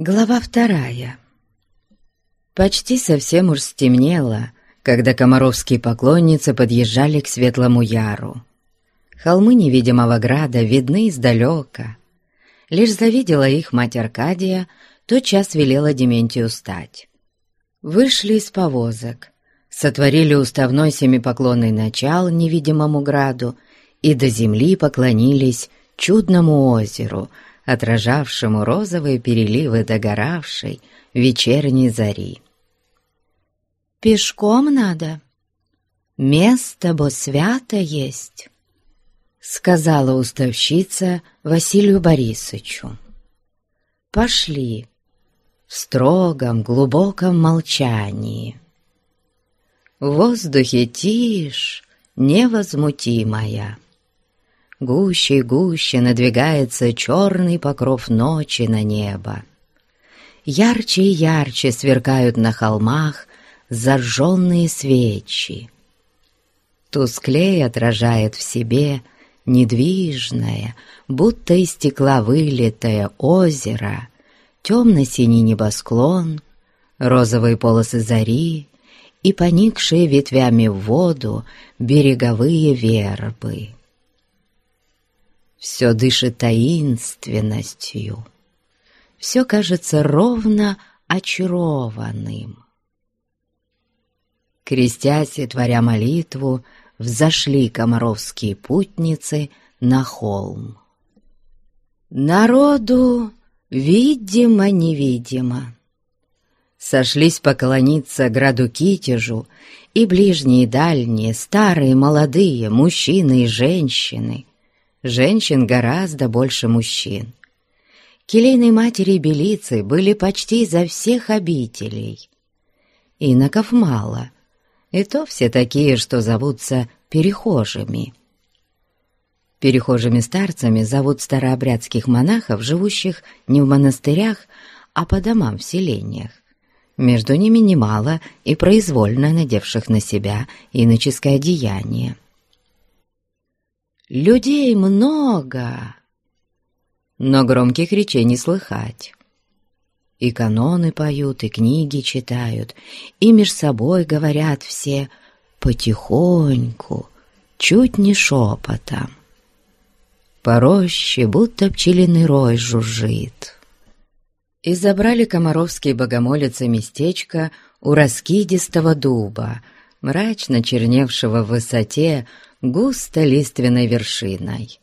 Глава вторая. Почти совсем уж стемнело, когда комаровские поклонницы подъезжали к Светлому Яру. Холмы невидимого града видны издалека. Лишь завидела их мать Аркадия, тотчас велела Дементию стать. Вышли из повозок, сотворили уставной семипоклонный начал невидимому граду и до земли поклонились чудному озеру — отражавшему розовые переливы догоравшей вечерней зари. «Пешком надо. Место бо свято есть», — сказала уставщица Василию Борисовичу. «Пошли» в строгом, глубоком молчании. В воздухе тишь невозмутимая. Гуще и гуще надвигается черный покров ночи на небо. Ярче и ярче сверкают на холмах зажженные свечи. Тусклее отражает в себе недвижное, будто из стекла вылитое озеро, темно-синий небосклон, розовые полосы зари и поникшие ветвями в воду береговые вербы. Все дышит таинственностью. Все кажется ровно очарованным. Крестясь и творя молитву, взошли комаровские путницы на холм. Народу видимо-невидимо. Сошлись поклониться граду Китежу и ближние и дальние, старые, молодые, мужчины и женщины, женщин гораздо больше мужчин. Келейной матери Белицы были почти за всех обителей. Иноков мало, и то все такие, что зовутся перехожими. Перехожими старцами зовут старообрядских монахов, живущих не в монастырях, а по домам в селениях. Между ними немало и произвольно надевших на себя иноческое одеяние. Людей много, но громких речей не слыхать. И каноны поют, и книги читают, и меж собой говорят все потихоньку, чуть не шепотом. По роще будто пчелиный рой жужжит. И забрали комаровские богомолицы местечко у раскидистого дуба, мрачно черневшего в высоте густо лиственной вершиной.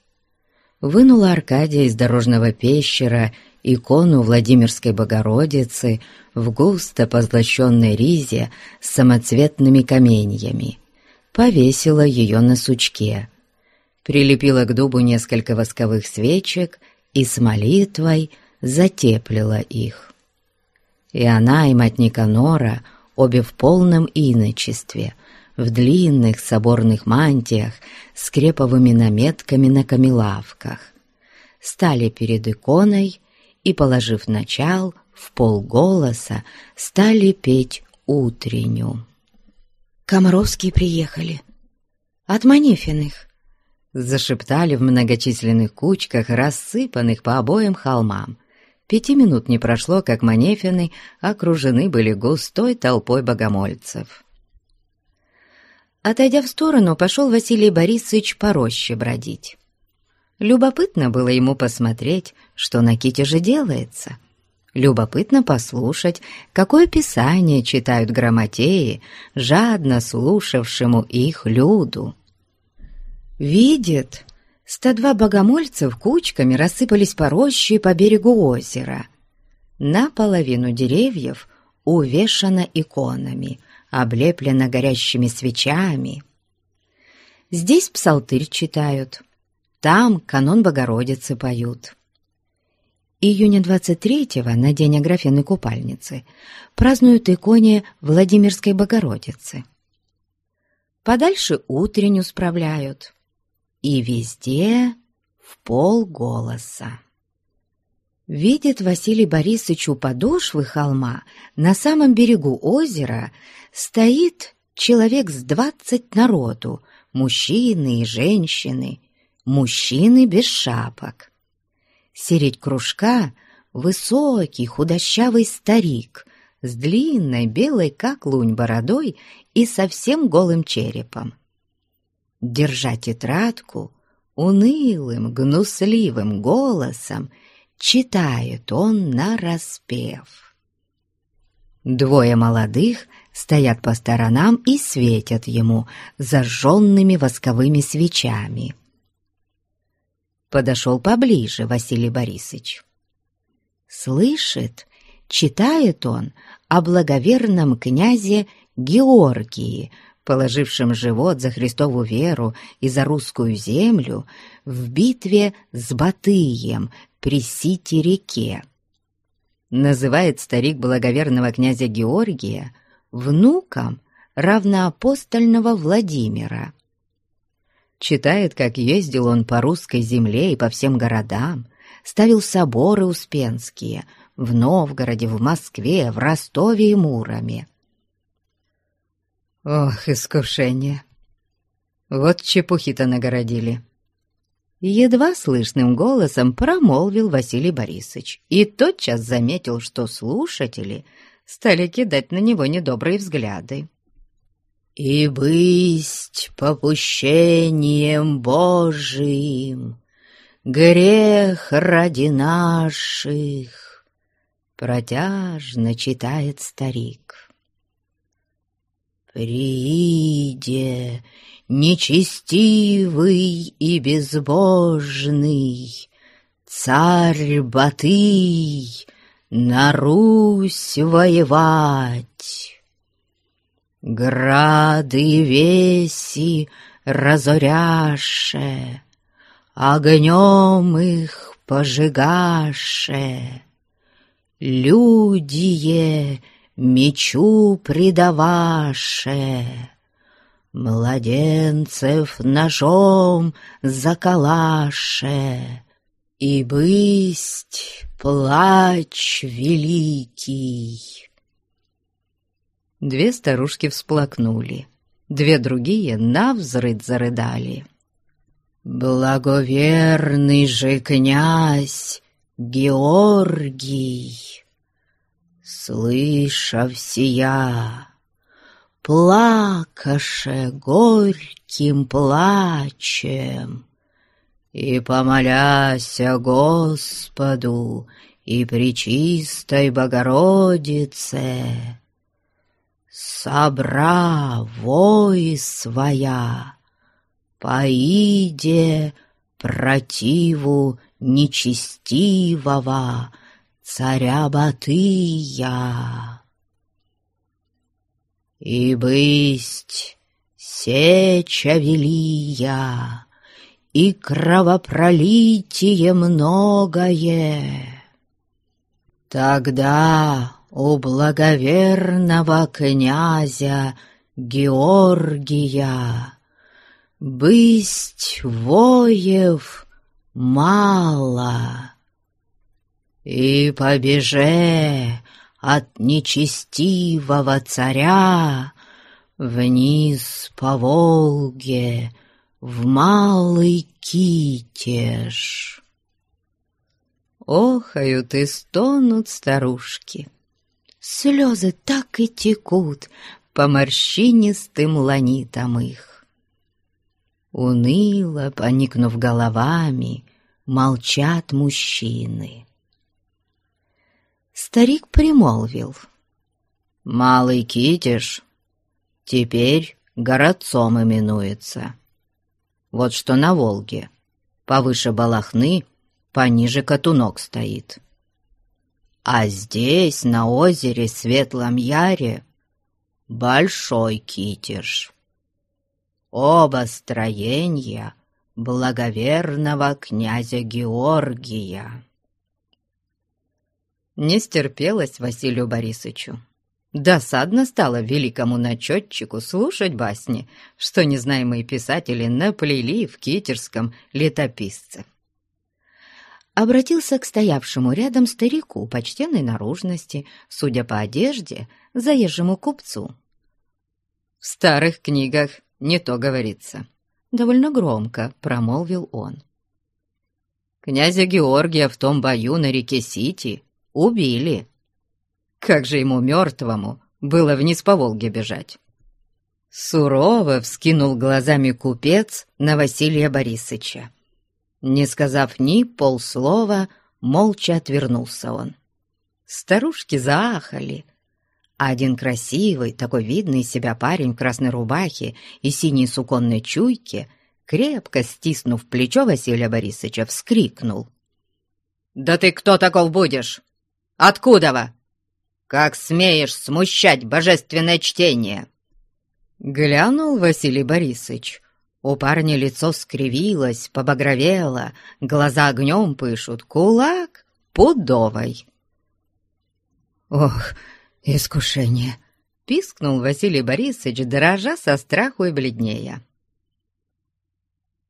Вынула Аркадия из дорожного пещера икону Владимирской Богородицы в густо позлощенной ризе с самоцветными каменьями. Повесила ее на сучке. Прилепила к дубу несколько восковых свечек и с молитвой затеплила их. И она, и мать Никанора, обе в полном иночестве — в длинных соборных мантиях с креповыми наметками на камелавках, стали перед иконой и, положив начал, в полголоса стали петь утренню. «Комаровские приехали. От Манефиных», — зашептали в многочисленных кучках, рассыпанных по обоим холмам. Пяти минут не прошло, как Манефины окружены были густой толпой богомольцев. Отойдя в сторону, пошел Василий Борисович по роще бродить. Любопытно было ему посмотреть, что на ките же делается. Любопытно послушать, какое писание читают грамотеи, жадно слушавшему их люду. Видит, сто два богомольцев кучками рассыпались по роще и по берегу озера. Наполовину деревьев увешано иконами, облеплена горящими свечами. Здесь псалтырь читают, там канон Богородицы поют. Июня 23-го, на день Аграфены Купальницы, празднуют иконе Владимирской Богородицы. Подальше утренню справляют. И везде в полголоса. Видит Василий Борисович у подошвы холма, на самом берегу озера, стоит человек с двадцать народу, мужчины и женщины, мужчины без шапок. Середь кружка высокий худощавый старик с длинной белой как лунь бородой и совсем голым черепом. Держа тетрадку, унылым, гнусливым голосом читает он нараспев. Двое молодых стоят по сторонам и светят ему зажженными восковыми свечами. Подошел поближе Василий Борисович. Слышит, читает он о благоверном князе Георгии, положившем живот за Христову веру и за русскую землю в битве с Батыем при Сити-реке. Называет старик благоверного князя Георгия внуком равноапостольного Владимира. Читает, как ездил он по русской земле и по всем городам, ставил соборы успенские в Новгороде, в Москве, в Ростове и Муроме. Ох, искушение! Вот чепухи-то нагородили. Едва слышным голосом промолвил Василий Борисович и тотчас заметил, что слушатели стали кидать на него недобрые взгляды. «И бысть попущением Божиим, грех ради наших!» Протяжно читает старик. «Прииде нечестивый и безбожный, Царь Батый на Русь воевать. Грады веси разоряше, Огнем их пожигаше, Людие мечу предаваше, Младенцев ножом заколаше, И бысть плач великий. Две старушки всплакнули, две другие навзрыд зарыдали. Благоверный же князь Георгий, слыша всея, плакаше горьким плачем, и, помоляся Господу и Пречистой Богородице, собра вой своя, поиде противу нечестивого царя Батыя и бысть сеча велия, и кровопролитие многое. Тогда у благоверного князя Георгия бысть воев мало, и побеже от нечестивого царя Вниз по Волге в малый китеж. Охают и стонут старушки. Слезы так и текут по морщинистым ланитам их. Уныло, поникнув головами, молчат мужчины. Старик примолвил. «Малый Китиш теперь городцом именуется. Вот что на Волге, повыше Балахны, пониже Катунок стоит. А здесь, на озере Светлом Яре, Большой Китиш. Оба строения благоверного князя Георгия». Не стерпелось Василию Борисовичу. Досадно стало великому начетчику слушать басни, что незнаемые писатели наплели в китерском летописце. Обратился к стоявшему рядом старику почтенной наружности, судя по одежде, заезжему купцу. «В старых книгах не то говорится», — довольно громко промолвил он. «Князя Георгия в том бою на реке Сити убили. Как же ему мертвому было вниз по Волге бежать? Сурово вскинул глазами купец на Василия Борисыча. Не сказав ни полслова, молча отвернулся он. Старушки заахали, один красивый, такой видный себя парень в красной рубахе и синей суконной чуйке, крепко стиснув плечо Василия Борисовича, вскрикнул. «Да ты кто таков будешь? Откуда вы? Как смеешь смущать божественное чтение?» Глянул Василий Борисович. У парня лицо скривилось, побагровело, глаза огнем пышут, кулак пудовой. «Ох, искушение!» — пискнул Василий Борисович, дрожа со страху и бледнея.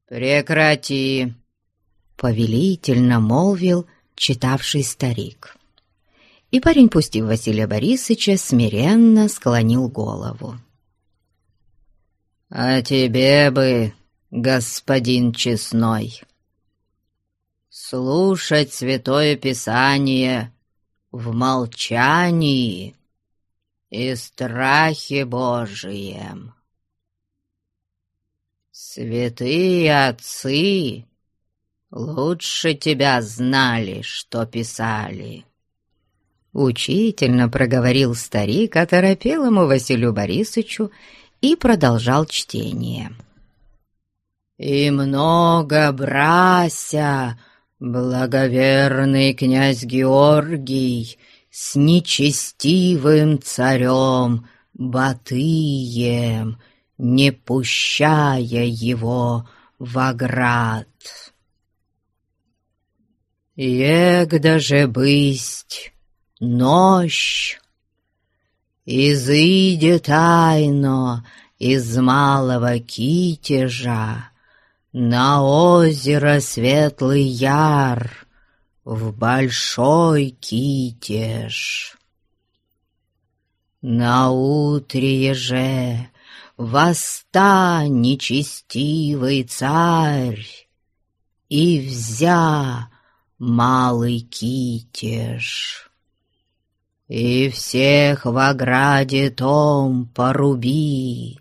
«Прекрати!» — повелительно молвил читавший старик. И парень, пустив Василия Борисовича, смиренно склонил голову. «А тебе бы, господин честной, слушать Святое Писание в молчании и страхе Божием. Святые отцы лучше тебя знали, что писали». Учительно проговорил старик оторопелому Василию Борисовичу и продолжал чтение. «И много брася, благоверный князь Георгий, с нечестивым царем Батыем, не пущая его в оград. Егда же бысть нощь, изыде тайно из малого китежа на озеро Светлый Яр в большой китеж. На утре же восстань, нечестивый царь, и взя малый китеж. И всех в ограде том поруби,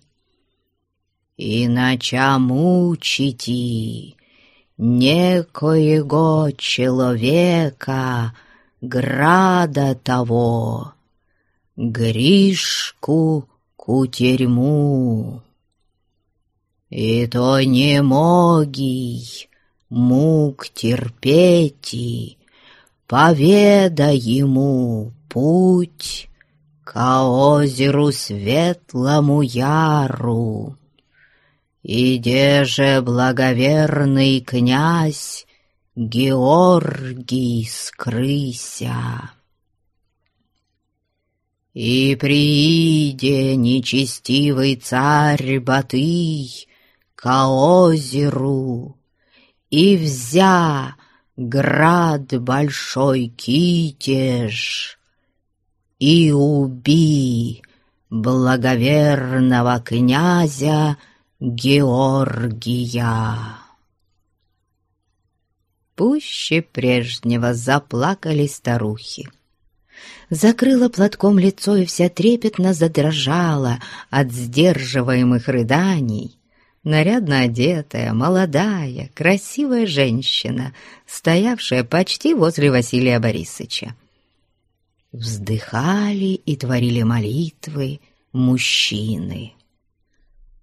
И нача мучити некоего человека, Града того, Гришку кутерьму. И то не могий мук терпети, Поведа ему путь к озеру Светлому Яру. Иде же благоверный князь Георгий скрыся. И прииде нечестивый царь Батый к озеру, И взя град большой китеж, И уби благоверного князя Георгия. Пуще прежнего заплакали старухи закрыла платком лицо и вся трепетно задрожала от сдерживаемых рыданий. Нарядно одетая, молодая, красивая женщина, стоявшая почти возле Василия Борисовича. Вздыхали и творили молитвы мужчины.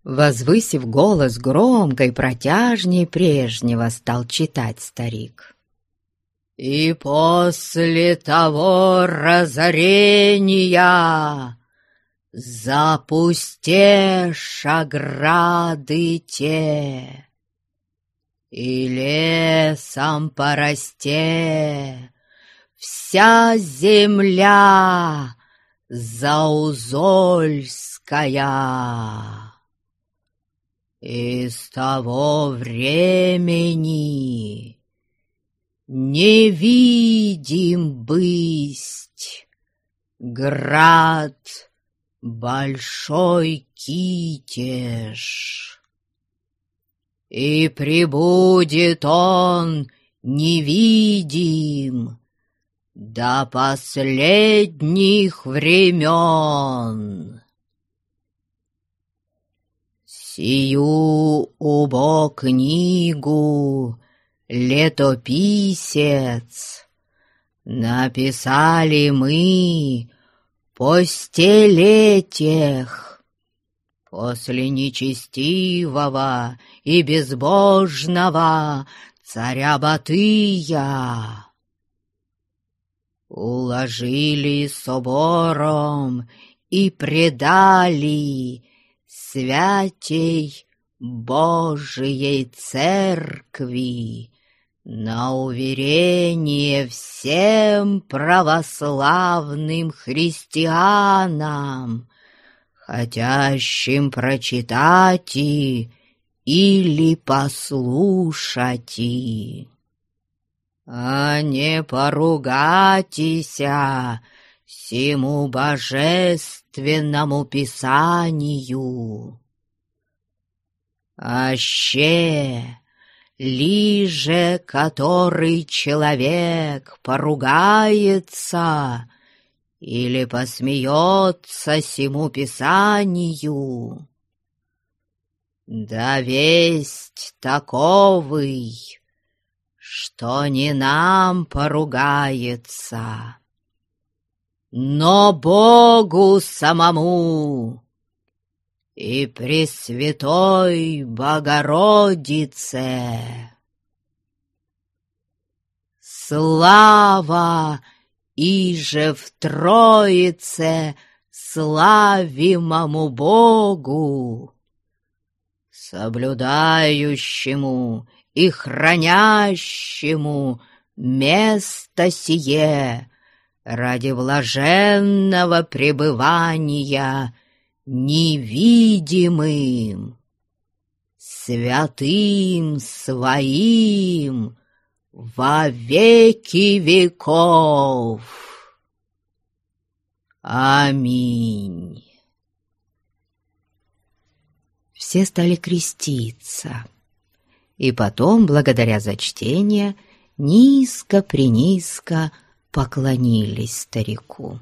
Возвысив голос громко и протяжнее прежнего, стал читать старик. И после того разорения Запустешь ограды те, И лесом порасте Вся земля заузольская. И с того времени невидим бысть, град большой китеж. И прибудет он невидим до последних времен. Сию убо книгу летописец написали мы по стелетиях после нечестивого и безбожного царя Батыя уложили собором и предали святей Божией Церкви на уверение всем православным христианам, хотящим прочитать и или послушать. и а не поругайтеся всему божественному писанию. Аще, лиже который человек поругается или посмеется сему писанию, да весть таковый, что не нам поругается, но Богу самому и Пресвятой Богородице. Слава иже в Троице славимому Богу, соблюдающему и хранящему место сие ради блаженного пребывания невидимым, святым своим во веки веков. Аминь. Все стали креститься и потом, благодаря за чтение, низко-принизко поклонились старику.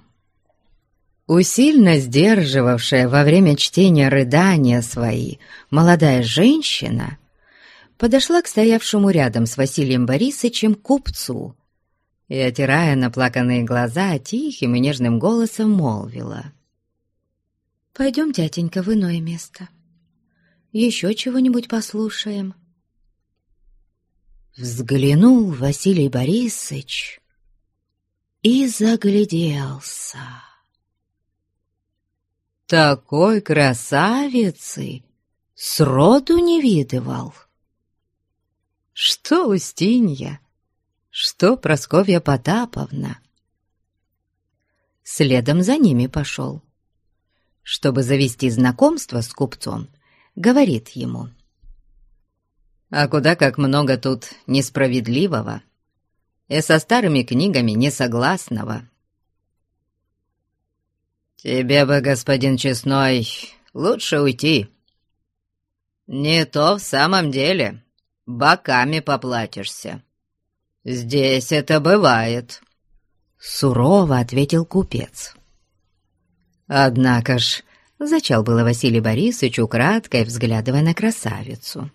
Усильно сдерживавшая во время чтения рыдания свои молодая женщина подошла к стоявшему рядом с Василием Борисовичем купцу и, отирая наплаканные глаза, тихим и нежным голосом молвила. «Пойдем, тятенька, в иное место. Еще чего-нибудь послушаем». Взглянул Василий Борисович и загляделся. Такой красавицы сроду не видывал. Что Устинья, что Просковья Потаповна. Следом за ними пошел. Чтобы завести знакомство с купцом, говорит ему — а куда как много тут несправедливого и со старыми книгами несогласного. «Тебе бы, господин Честной, лучше уйти. Не то в самом деле боками поплатишься. Здесь это бывает», — сурово ответил купец. Однако ж, зачал было Василий Борисович, украдкой взглядывая на красавицу.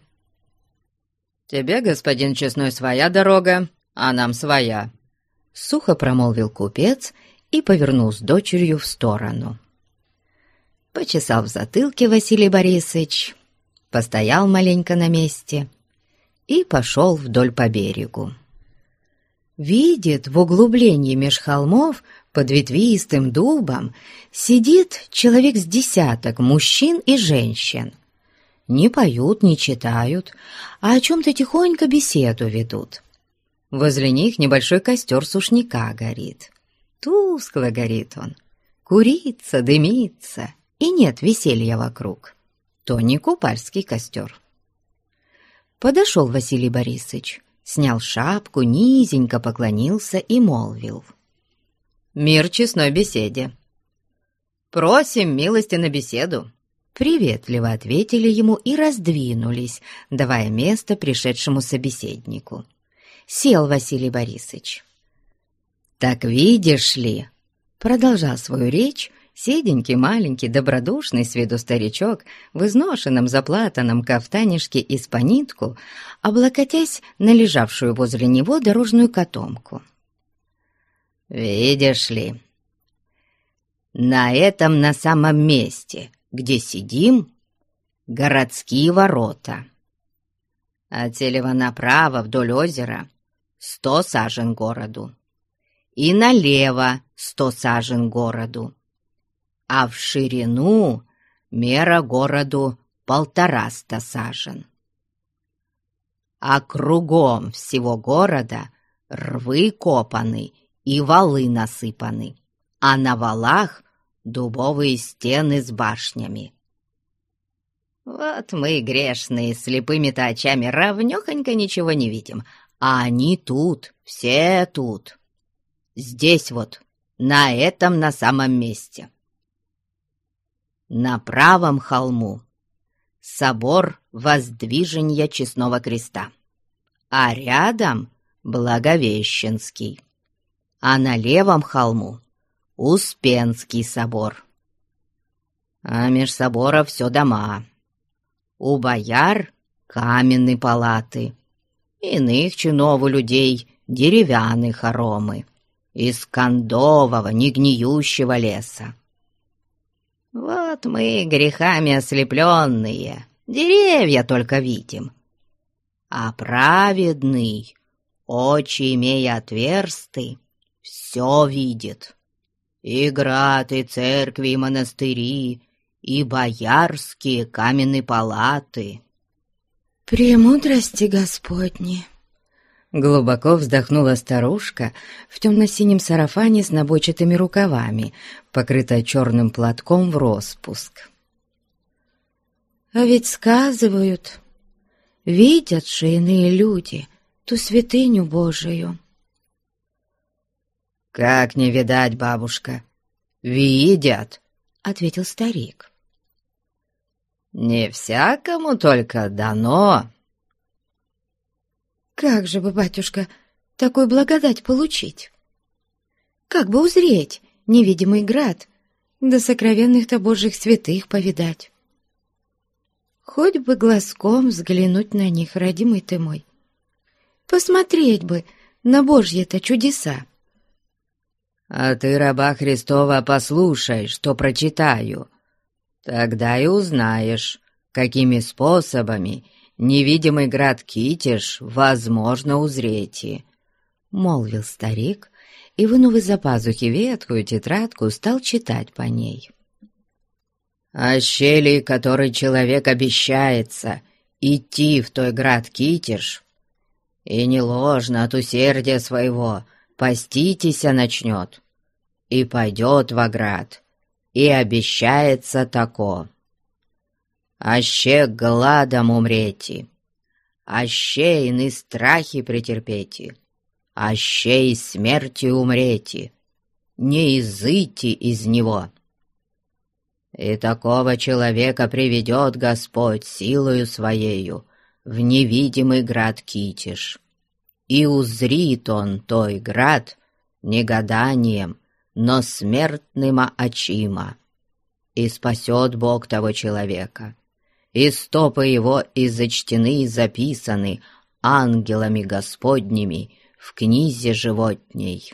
«Тебе, господин честной, своя дорога, а нам своя», — сухо промолвил купец и повернул с дочерью в сторону. Почесал в затылке Василий Борисович, постоял маленько на месте и пошел вдоль по берегу. Видит в углублении меж холмов под ветвистым дубом сидит человек с десяток мужчин и женщин — не поют, не читают, а о чем-то тихонько беседу ведут. Возле них небольшой костер сушняка горит. Тускло горит он, курится, дымится, и нет веселья вокруг. То не купальский костер. Подошел Василий Борисович, снял шапку, низенько поклонился и молвил. «Мир честной беседе! Просим милости на беседу!» Приветливо ответили ему и раздвинулись, давая место пришедшему собеседнику. Сел Василий Борисович. «Так видишь ли», — продолжал свою речь седенький, маленький, добродушный с виду старичок в изношенном заплатанном кафтанишке из понитку, облокотясь на лежавшую возле него дорожную котомку. «Видишь ли, на этом на самом месте, где сидим, городские ворота. От Селева направо вдоль озера сто сажен городу, и налево сто сажен городу, а в ширину мера городу полтораста сажен. А кругом всего города рвы копаны и валы насыпаны, а на валах дубовые стены с башнями. Вот мы, грешные, слепыми-то очами равнёхонько ничего не видим, а они тут, все тут. Здесь вот, на этом на самом месте. На правом холму собор Воздвижения Честного Креста, а рядом Благовещенский, а на левом холму Успенский собор. А меж собора все дома. У бояр каменные палаты, иных чинов у людей деревянные хоромы из кондового, негниющего леса. Вот мы грехами ослепленные, деревья только видим. А праведный, очи имея отверсты, все видит. И град, и церкви, и монастыри, и боярские каменные палаты. «Премудрости Господни!» Глубоко вздохнула старушка в темно-синем сарафане с набочатыми рукавами, покрытая черным платком в распуск. «А ведь сказывают, видят же иные люди ту святыню Божию». «Как не видать, бабушка? Видят!» — ответил старик. «Не всякому только дано как же бы, батюшка, такой благодать получить? Как бы узреть невидимый град, да сокровенных-то божьих святых повидать? Хоть бы глазком взглянуть на них, родимый ты мой. Посмотреть бы на божьи-то чудеса. А ты, раба Христова, послушай, что прочитаю. Тогда и узнаешь, какими способами невидимый град Китиш возможно узреть», — молвил старик и, вынув из-за пазухи ветхую тетрадку, стал читать по ней. «О щели, который человек обещается идти в той град Китиш, и не ложно от усердия своего поститеся начнет, и пойдет в град, и обещается тако» аще гладом умрети, аще ины страхи претерпети, аще и смерти умрети, не изыти из него. И такого человека приведет Господь силою Своею в невидимый град Китиш. И узрит он той град не гаданием, но смертным очима, и спасет Бог того человека и стопы его и и записаны ангелами Господними в книзе животней.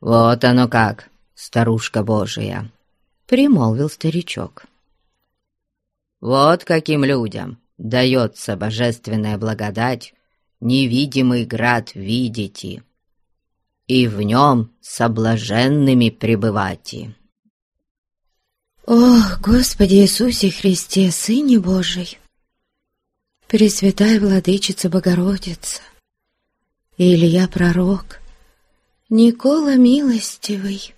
«Вот оно как, старушка Божия!» — примолвил старичок. «Вот каким людям дается божественная благодать, невидимый град видите, и в нем соблаженными пребывати». «О, Господи Иисусе Христе, Сыне Божий! Пресвятая Владычица Богородица, Илья Пророк, Никола Милостивый!»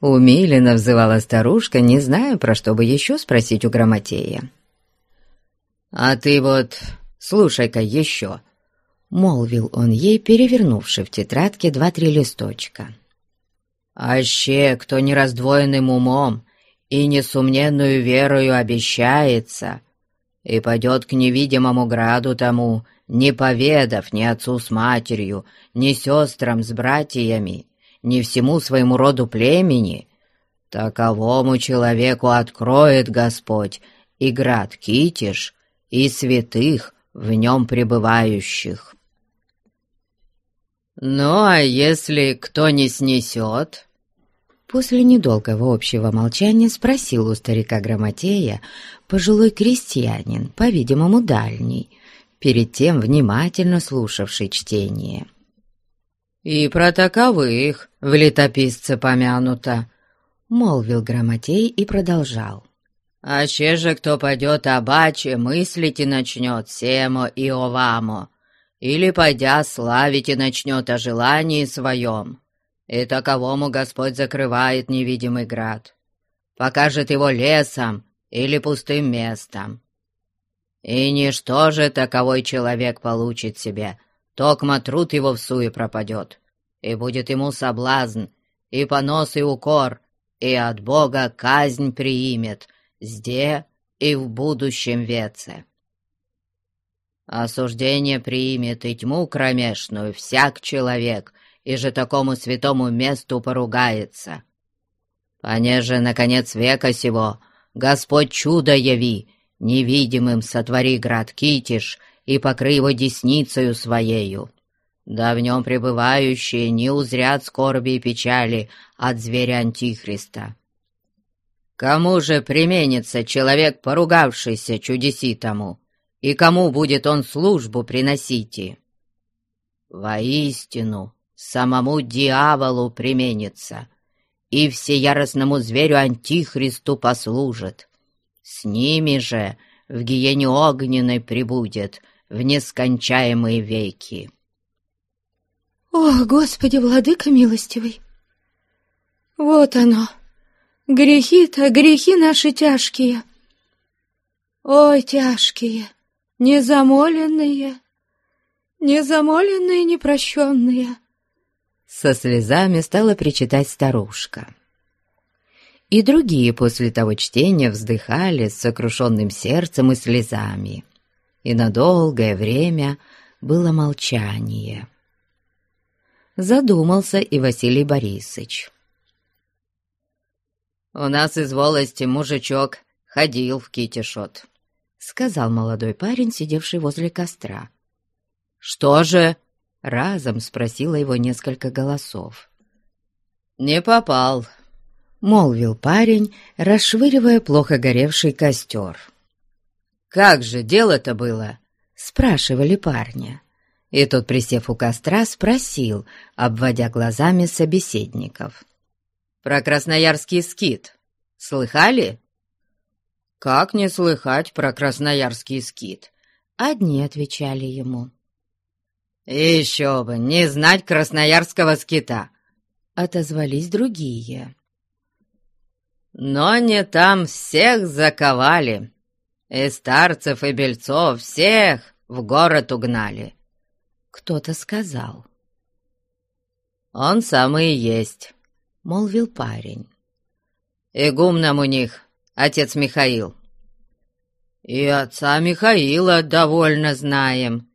Умиленно взывала старушка, не зная, про что бы еще спросить у Грамотея. «А ты вот слушай-ка еще», — молвил он ей, перевернувши в тетрадке два-три листочка. «Аще, кто не раздвоенным умом и несомненную верою обещается, и пойдет к невидимому граду тому, не поведав ни отцу с матерью, ни сестрам с братьями, ни всему своему роду племени, таковому человеку откроет Господь и град Китиш, и святых, в нем пребывающих. Ну, а если кто не снесет, После недолгого общего молчания спросил у старика Грамотея пожилой крестьянин, по-видимому, дальний, перед тем внимательно слушавший чтение. «И про таковых в летописце помянуто», — молвил Грамотей и продолжал. «А че же кто пойдет обаче, мыслить и начнет семо и овамо, или, пойдя, славить и начнет о желании своем, и таковому Господь закрывает невидимый град, покажет его лесом или пустым местом. И ничто же таковой человек получит себе, токмо труд его в суе пропадет, и будет ему соблазн, и понос, и укор, и от Бога казнь приимет, зде и в будущем веце. Осуждение примет и тьму кромешную всяк человек, и же такому святому месту поругается. Понеже, наконец века сего, Господь чудо яви, невидимым сотвори град Китиш и покрый его десницею своею. Да в нем пребывающие не узрят скорби и печали от зверя Антихриста. Кому же применится человек, поругавшийся чудеси тому, и кому будет он службу приносить? Воистину, самому дьяволу применится, и всеяростному зверю Антихристу послужит. С ними же в гиене огненной прибудет в нескончаемые веки. «О, Господи, Владыка милостивый! Вот оно, грехи-то, грехи наши тяжкие! Ой, тяжкие, незамоленные, незамоленные, непрощенные!» Со слезами стала причитать старушка. И другие после того чтения вздыхали с сокрушенным сердцем и слезами. И на долгое время было молчание. Задумался и Василий Борисович. «У нас из волости мужичок ходил в китишот», — сказал молодой парень, сидевший возле костра. «Что же?» Разом спросила его несколько голосов. «Не попал», — молвил парень, расшвыривая плохо горевший костер. «Как же дело-то было?» — спрашивали парня. И тот, присев у костра, спросил, обводя глазами собеседников. «Про красноярский скит. Слыхали?» «Как не слыхать про красноярский скит?» Одни отвечали ему. «Еще бы, не знать красноярского скита!» — отозвались другие. «Но не там всех заковали, и старцев, и бельцов всех в город угнали!» Кто-то сказал. «Он самый и есть», — молвил парень. «Игумном у них отец Михаил». «И отца Михаила довольно знаем»,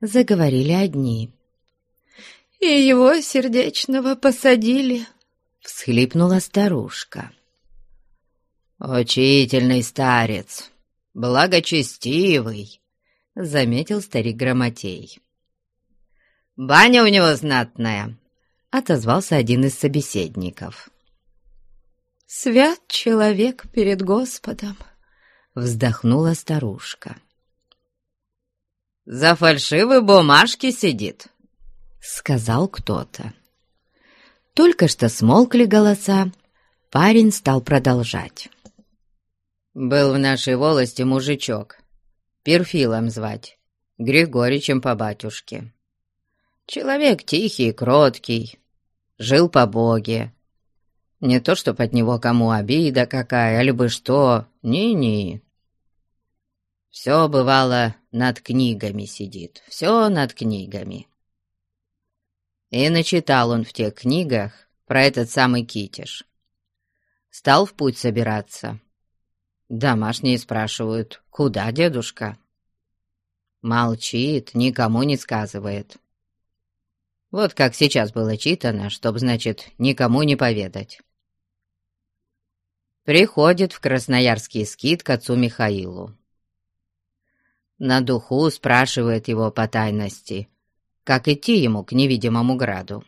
заговорили одни. «И его сердечного посадили», — всхлипнула старушка. «Учительный старец, благочестивый», — заметил старик Грамотей. «Баня у него знатная», — отозвался один из собеседников. «Свят человек перед Господом», — вздохнула старушка за фальшивые бумажки сидит», — сказал кто-то. Только что смолкли голоса, парень стал продолжать. «Был в нашей волости мужичок, Перфилом звать, Григоричем по батюшке. Человек тихий, кроткий, жил по боге. Не то, чтоб от него кому обида какая, либо что, ни-ни. Все, бывало, над книгами сидит, все над книгами. И начитал он в тех книгах про этот самый китиш. Стал в путь собираться. Домашние спрашивают, куда дедушка? Молчит, никому не сказывает. Вот как сейчас было читано, чтоб, значит, никому не поведать. Приходит в красноярский скит к отцу Михаилу. На духу спрашивает его по тайности, как идти ему к невидимому граду.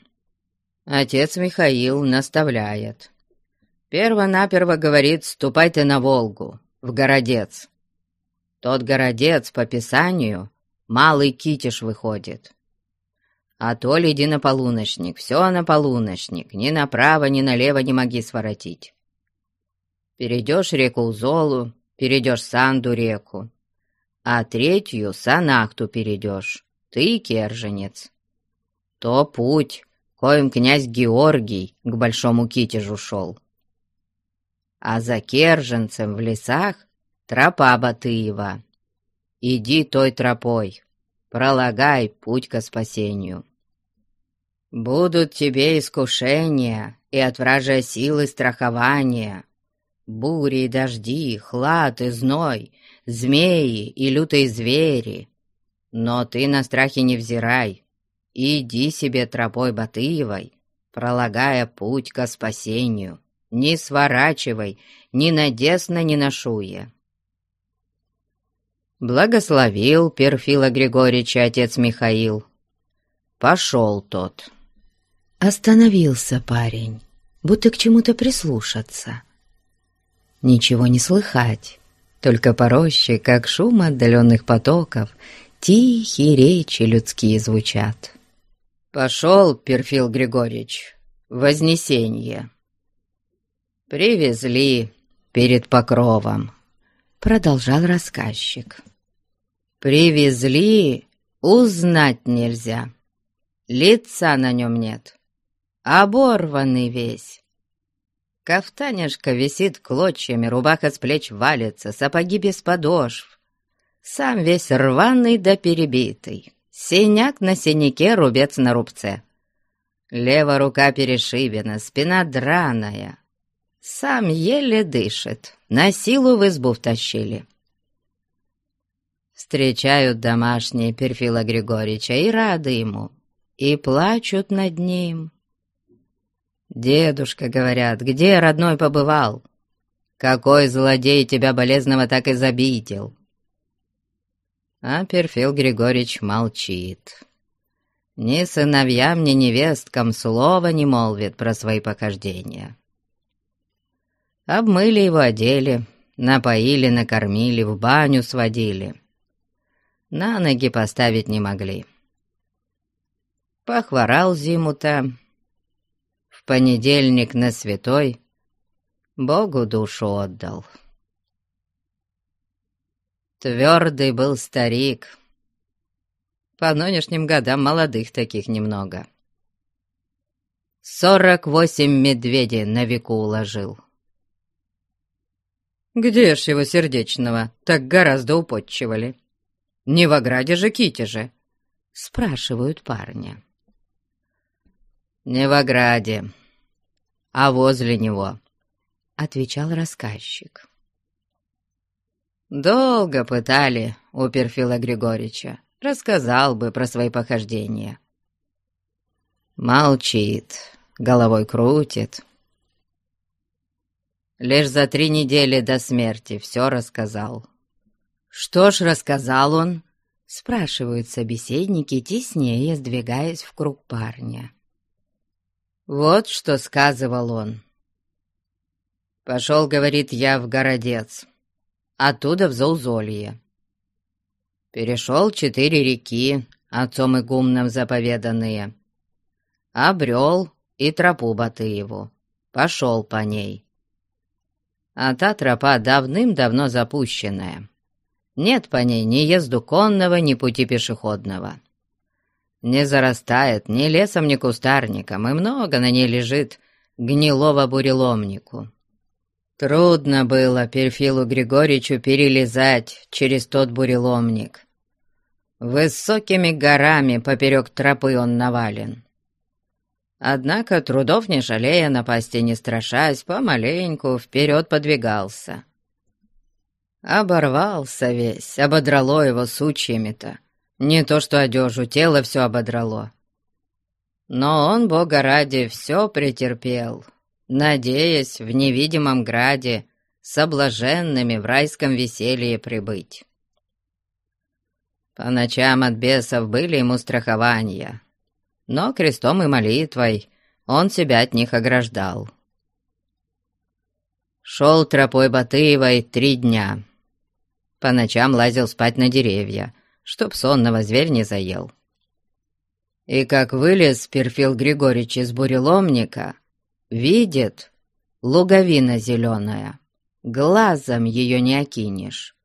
Отец Михаил наставляет. Перво-наперво говорит, ступай ты на Волгу, в Городец. Тот Городец, по Писанию, малый китиш выходит. А то леди на полуночник, все на полуночник, ни направо, ни налево не моги своротить. Перейдешь реку Узолу, перейдешь Санду реку, а третью Санахту перейдешь, ты керженец. То путь, коим князь Георгий к Большому Китежу шел. А за керженцем в лесах тропа Батыева. Иди той тропой, пролагай путь ко спасению. Будут тебе искушения и от вражьей силы страхования, бури и дожди, хлад и зной, змеи и лютые звери. Но ты на страхе не взирай, иди себе тропой Батыевой, пролагая путь ко спасению, не сворачивай ни на десно, ни на. Благословил Перфила Григорьевича отец Михаил. Пошел тот. Остановился парень, будто к чему-то прислушаться. Ничего не слыхать, только по роще, как шум отдаленных потоков, тихие речи людские звучат. Пошел, Перфил Григорьевич, Вознесенье. Привезли перед покровом, продолжал рассказчик. Привезли, узнать нельзя. Лица на нем нет оборванный весь. Кафтанишка висит клочьями, рубаха с плеч валится, сапоги без подошв. Сам весь рваный да перебитый, синяк на синяке, рубец на рубце. Левая рука перешибена, спина драная. Сам еле дышит, на силу в избу втащили. Встречают домашние Перфила Григорьевича и рады ему, и плачут над ним. «Дедушка, — говорят, — где родной побывал? Какой злодей тебя болезного так и забитил?» А Перфил Григорьевич молчит. Ни сыновьям, ни невесткам слова не молвит про свои похождения. Обмыли его, одели, напоили, накормили, в баню сводили. На ноги поставить не могли. Похворал зиму-то, понедельник на святой Богу душу отдал. Твердый был старик. По нынешним годам молодых таких немного. Сорок восемь медведей на веку уложил. Где ж его сердечного так гораздо употчивали? Не в ограде же Кити же, спрашивают парня. «Не в ограде, а возле него», — отвечал рассказчик. Долго пытали у Перфила Григорьевича, рассказал бы про свои похождения. Молчит, головой крутит. Лишь за три недели до смерти все рассказал. «Что ж рассказал он?» — спрашивают собеседники, теснее сдвигаясь в круг парня. Вот что сказывал он. «Пошел, — говорит, — я в Городец, оттуда в Заузолье. Перешел четыре реки, отцом игумном заповеданные. Обрел и тропу Батыеву, пошел по ней. А та тропа давным-давно запущенная. Нет по ней ни езду конного, ни пути пешеходного не зарастает ни лесом, ни кустарником, и много на ней лежит гнилого буреломнику. Трудно было Перфилу Григорьевичу перелезать через тот буреломник. Высокими горами поперек тропы он навален. Однако трудов не жалея, напасти не страшась, помаленьку вперед подвигался. Оборвался весь, ободрало его сучьями-то. Не то что одежу, тело все ободрало. Но он, бога ради, все претерпел, надеясь в невидимом граде с облаженными в райском веселье прибыть. По ночам от бесов были ему страхования, но крестом и молитвой он себя от них ограждал. Шел тропой Батыевой три дня. По ночам лазил спать на деревья, чтоб сонного зверь не заел. И как вылез Перфил Григорьевич из буреломника, видит луговина зеленая, глазом ее не окинешь.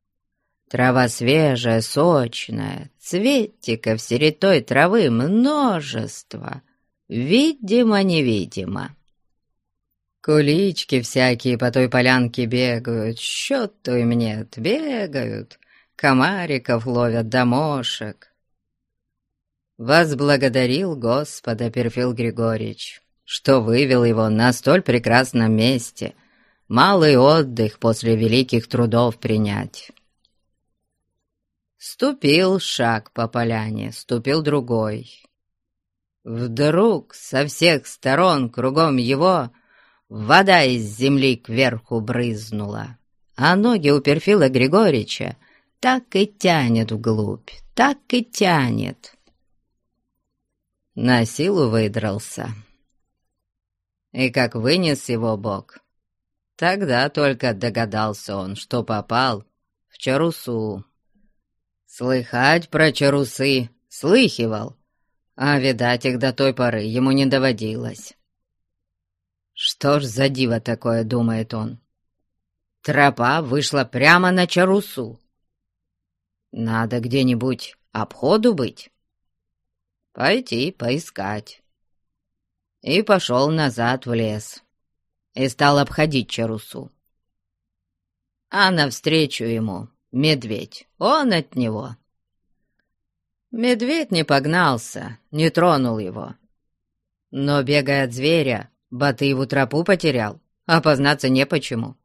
Трава свежая, сочная, цветиков серетой травы множество, видимо-невидимо. Кулички всякие по той полянке бегают, счету им нет, бегают, комариков ловят домошек. Возблагодарил Господа Перфил Григорьевич, что вывел его на столь прекрасном месте, малый отдых после великих трудов принять. Ступил шаг по поляне, ступил другой. Вдруг со всех сторон кругом его вода из земли кверху брызнула, а ноги у Перфила Григорьевича так и тянет вглубь, так и тянет. На силу выдрался. И как вынес его Бог, тогда только догадался он, что попал в Чарусу. Слыхать про чарусы слыхивал, а видать их до той поры ему не доводилось. Что ж за диво такое, думает он. Тропа вышла прямо на чарусу. Надо где-нибудь обходу быть. Пойти поискать. И пошел назад в лес. И стал обходить чарусу. А навстречу ему медведь, он от него. Медведь не погнался, не тронул его. Но, бегая от зверя, Батыеву тропу потерял, опознаться не почему.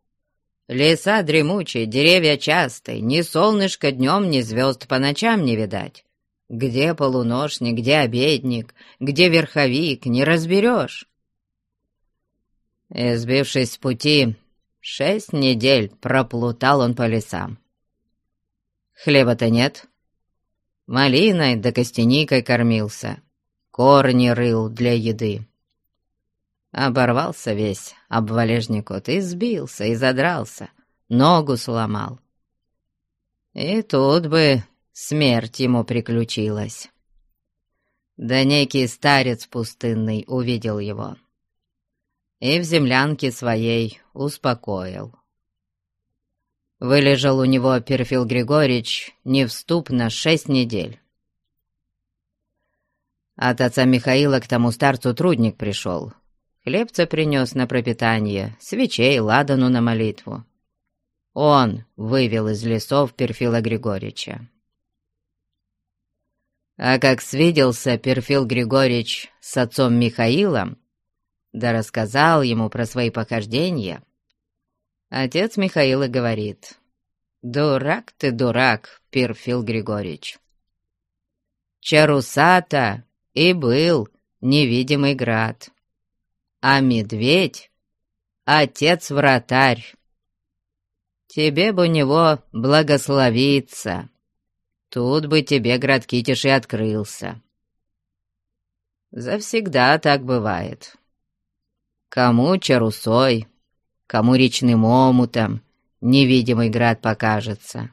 Леса дремучие, деревья частые, ни солнышка днем, ни звезд по ночам не видать. Где полуношник, где обедник, где верховик, не разберешь. Избившись с пути, шесть недель проплутал он по лесам. Хлеба-то нет. Малиной да костяникой кормился. Корни рыл для еды. Оборвался весь обвалежник кот и сбился, и задрался, ногу сломал. И тут бы смерть ему приключилась. Да некий старец пустынный увидел его и в землянке своей успокоил. Вылежал у него Перфил Григорьевич невступно шесть недель. От отца Михаила к тому старцу трудник пришел. Хлебца принес на пропитание, свечей, ладану на молитву. Он вывел из лесов Перфила Григорьевича. А как свиделся Перфил Григорьевич с отцом Михаилом, да рассказал ему про свои похождения, Отец Михаила говорит, «Дурак ты, дурак, Перфил Григорьевич. Чарусата и был невидимый град, а медведь — отец-вратарь. Тебе бы у него благословиться, тут бы тебе град Китиш и открылся. Завсегда так бывает. Кому чарусой, кому речным омутом невидимый град покажется,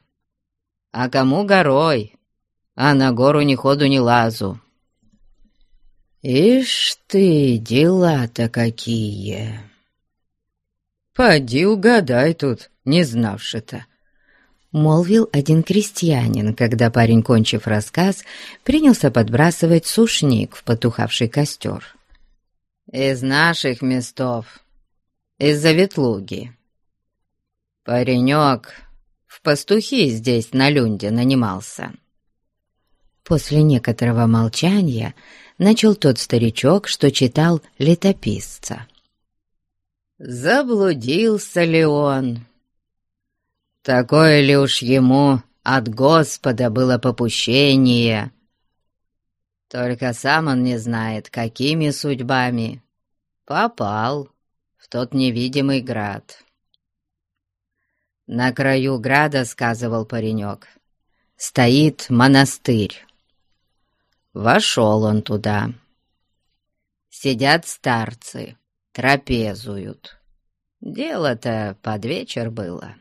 а кому горой, а на гору ни ходу, ни лазу. «Ишь ты, дела-то какие!» «Поди угадай тут, не знавши-то!» Молвил один крестьянин, когда парень, кончив рассказ, принялся подбрасывать сушник в потухавший костер. «Из наших местов из-за ветлуги. Паренек в пастухи здесь на люнде нанимался. После некоторого молчания начал тот старичок, что читал летописца. Заблудился ли он? Такое ли уж ему от Господа было попущение? Только сам он не знает, какими судьбами попал в тот невидимый град. На краю града, сказывал паренек, стоит монастырь. Вошел он туда. Сидят старцы, трапезуют. Дело-то под вечер было.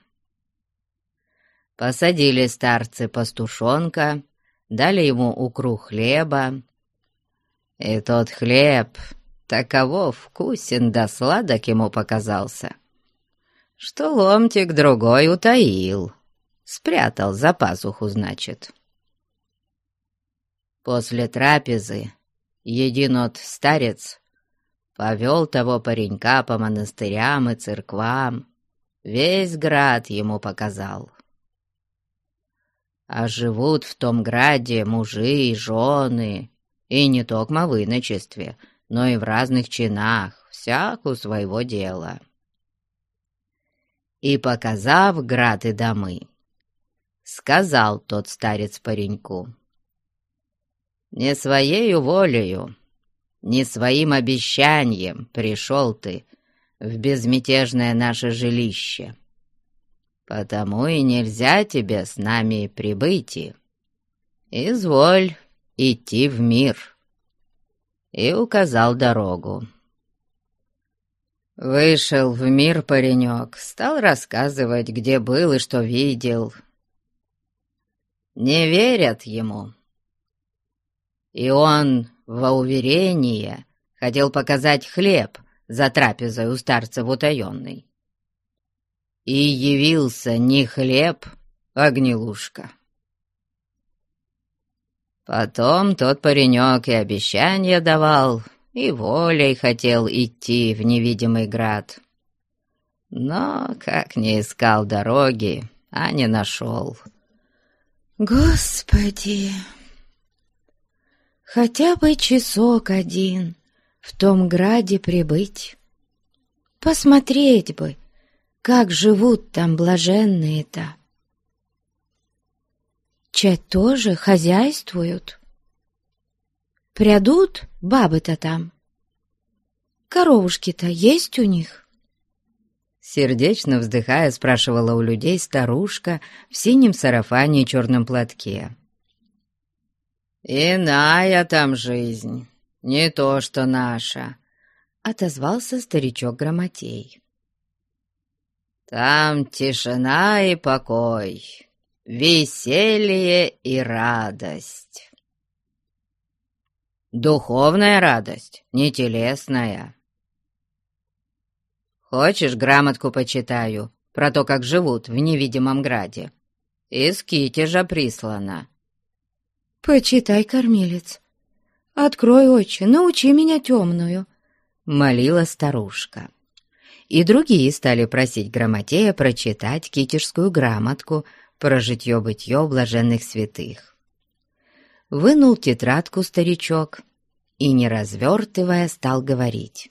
Посадили старцы пастушонка, дали ему укру хлеба. И тот хлеб таково вкусен да сладок ему показался, что ломтик другой утаил, спрятал за пазуху, значит. После трапезы единот старец повел того паренька по монастырям и церквам, весь град ему показал. А живут в том граде мужи и жены, и не только в иночестве, но и в разных чинах, всяк у своего дела. И, показав град и домы, сказал тот старец пареньку, «Не своею волею, не своим обещанием пришел ты в безмятежное наше жилище, потому и нельзя тебе с нами прибыть. Изволь идти в мир» и указал дорогу. Вышел в мир паренек, стал рассказывать, где был и что видел. Не верят ему. И он во уверение хотел показать хлеб за трапезой у старца в. И явился не хлеб, а гнилушка. Потом тот паренек и обещания давал, и волей хотел идти в невидимый град. Но как не искал дороги, а не нашел. Господи! Хотя бы часок один в том граде прибыть. Посмотреть бы, как живут там блаженные-то. Чать тоже хозяйствуют. Прядут бабы-то там. Коровушки-то есть у них? Сердечно вздыхая, спрашивала у людей старушка в синем сарафане и черном платке. «Иная там жизнь, не то что наша», — отозвался старичок Грамотей. «Там тишина и покой, веселье и радость. Духовная радость, не телесная. Хочешь, грамотку почитаю про то, как живут в невидимом граде? Из Китежа прислана. «Почитай, кормилец. Открой очи, научи меня темную», — молила старушка. И другие стали просить Грамотея прочитать китежскую грамотку про житье-бытье блаженных святых. Вынул тетрадку старичок и, не развертывая, стал говорить.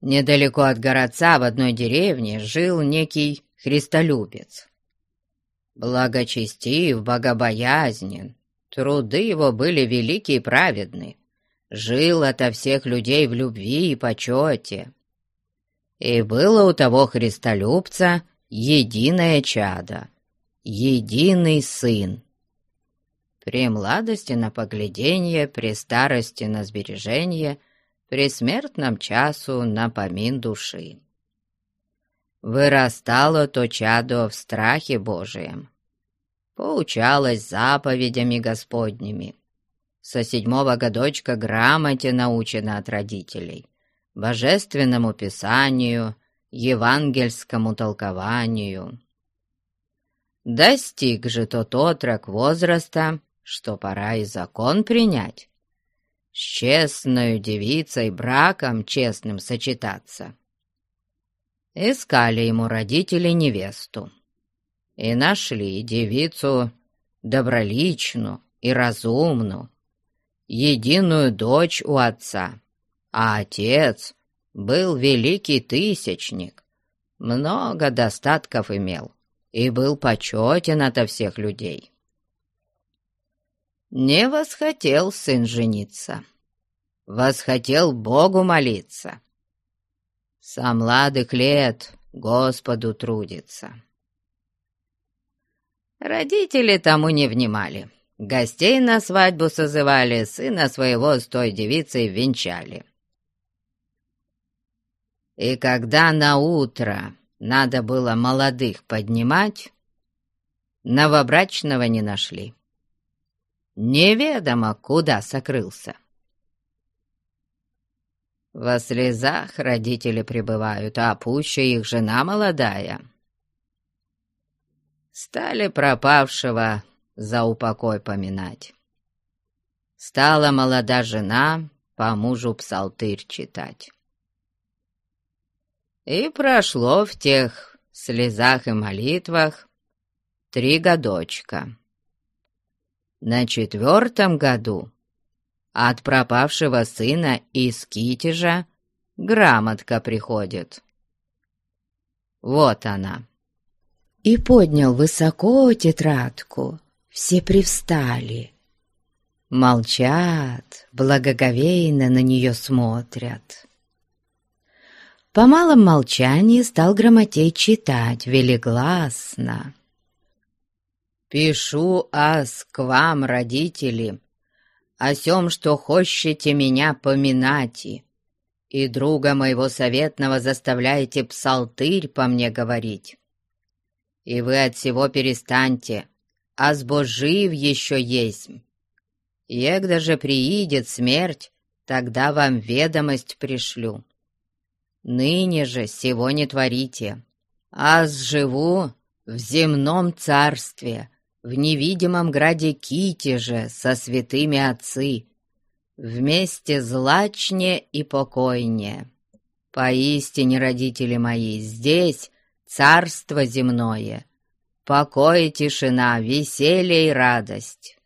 Недалеко от городца в одной деревне жил некий христолюбец. Благочестив, богобоязнен, труды его были велики и праведны, жил ото всех людей в любви и почете. И было у того христолюбца единое чадо, единый сын. При младости на погляденье, при старости на сбережение, при смертном часу на помин души. Вырастало то чадо в страхе Божием, поучалось заповедями Господними. Со седьмого годочка грамоте научена от родителей, божественному писанию, евангельскому толкованию. Достиг же тот отрок возраста, что пора и закон принять, с честною девицей браком честным сочетаться. Искали ему родители невесту и нашли девицу доброличную и разумную, единую дочь у отца, а отец был великий тысячник, много достатков имел и был почетен ото всех людей. Не восхотел сын жениться, восхотел Богу молиться. Со младых лет Господу трудится. Родители тому не внимали. Гостей на свадьбу созывали, сына своего с той девицей венчали. И когда на утро надо было молодых поднимать, новобрачного не нашли. Неведомо, куда сокрылся. Во слезах родители пребывают, а пуще их жена молодая. Стали пропавшего за упокой поминать. Стала молода жена по мужу псалтырь читать. И прошло в тех слезах и молитвах три годочка. На четвертом году от пропавшего сына из Китежа грамотка приходит. Вот она. И поднял высоко тетрадку. Все привстали. Молчат, благоговейно на нее смотрят. По малом молчании стал Грамотей читать велигласно. «Пишу аз к вам, родители, о сем, что хочете меня поминать, и друга моего советного заставляете псалтырь по мне говорить. И вы от всего перестаньте, а сбожив еще есть. Егда же приидет смерть, тогда вам ведомость пришлю. Ныне же сего не творите, а сживу в земном царстве, в невидимом граде Китеже со святыми отцы, вместе злачнее и покойнее. Поистине, родители мои, здесь царство земное, покой и тишина, веселье и радость.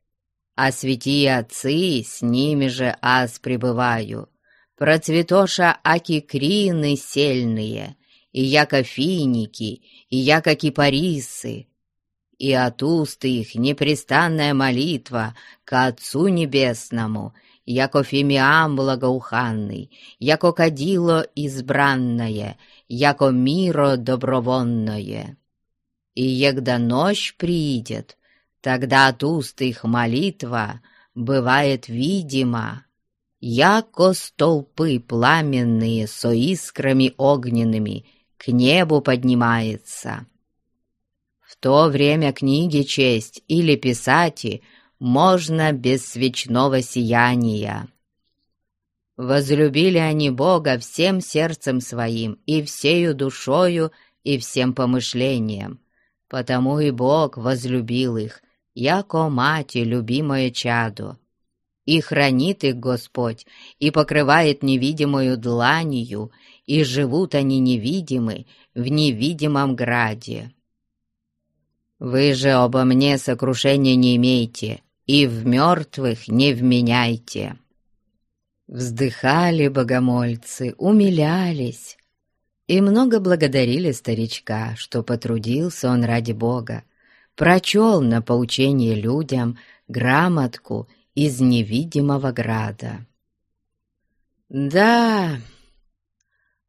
А святие отцы, с ними же аз пребываю, процветоша аки крины сельные, и яко финики, и яко кипарисы, и от уст их непрестанная молитва к Отцу Небесному, яко фимиам благоуханный, яко кадило избранное, яко миро добровонное. И егда ночь приидет, тогда от уст их молитва бывает видима, яко столпы пламенные со искрами огненными к небу поднимается. В то время книги честь или писать можно без свечного сияния. Возлюбили они Бога всем сердцем своим и всею душою и всем помышлением, потому и Бог возлюбил их, яко мать и любимое чадо и хранит их Господь, и покрывает невидимую дланью, и живут они невидимы в невидимом граде. Вы же обо мне сокрушения не имейте, и в мертвых не вменяйте». Вздыхали богомольцы, умилялись и много благодарили старичка, что потрудился он ради Бога, прочел на поучение людям грамотку из невидимого града. «Да,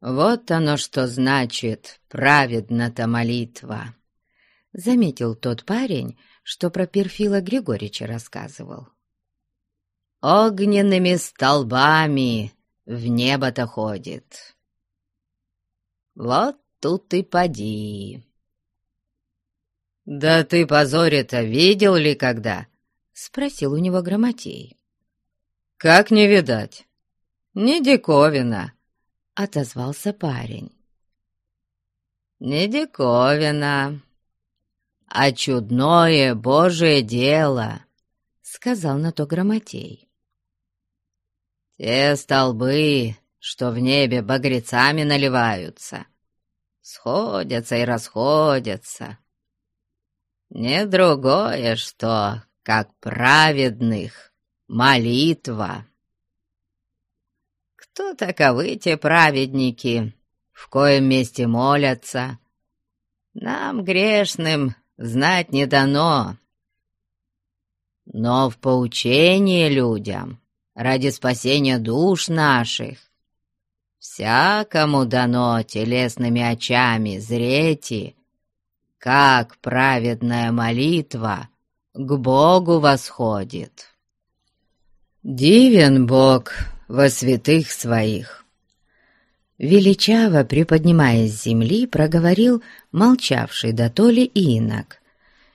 вот оно что значит праведна-то молитва», — заметил тот парень, что про Перфила Григорьевича рассказывал. «Огненными столбами в небо-то ходит. Вот тут и поди». «Да ты позоре-то видел ли когда?» — спросил у него Грамотей. «Как не видать? Не диковина!» — отозвался парень. «Не диковина, а чудное Божие дело!» — сказал на то Грамотей. «Те столбы, что в небе багрецами наливаются, сходятся и расходятся. Не другое что, как праведных, молитва. Кто таковы те праведники, в коем месте молятся? нам, грешным, знать не дано. Но в поучение людям, ради спасения душ наших, всякому дано телесными очами зреть, как праведная молитва к Богу восходит. Дивен Бог во святых своих. Величаво приподнимаясь с земли, проговорил молчавший до толи инок,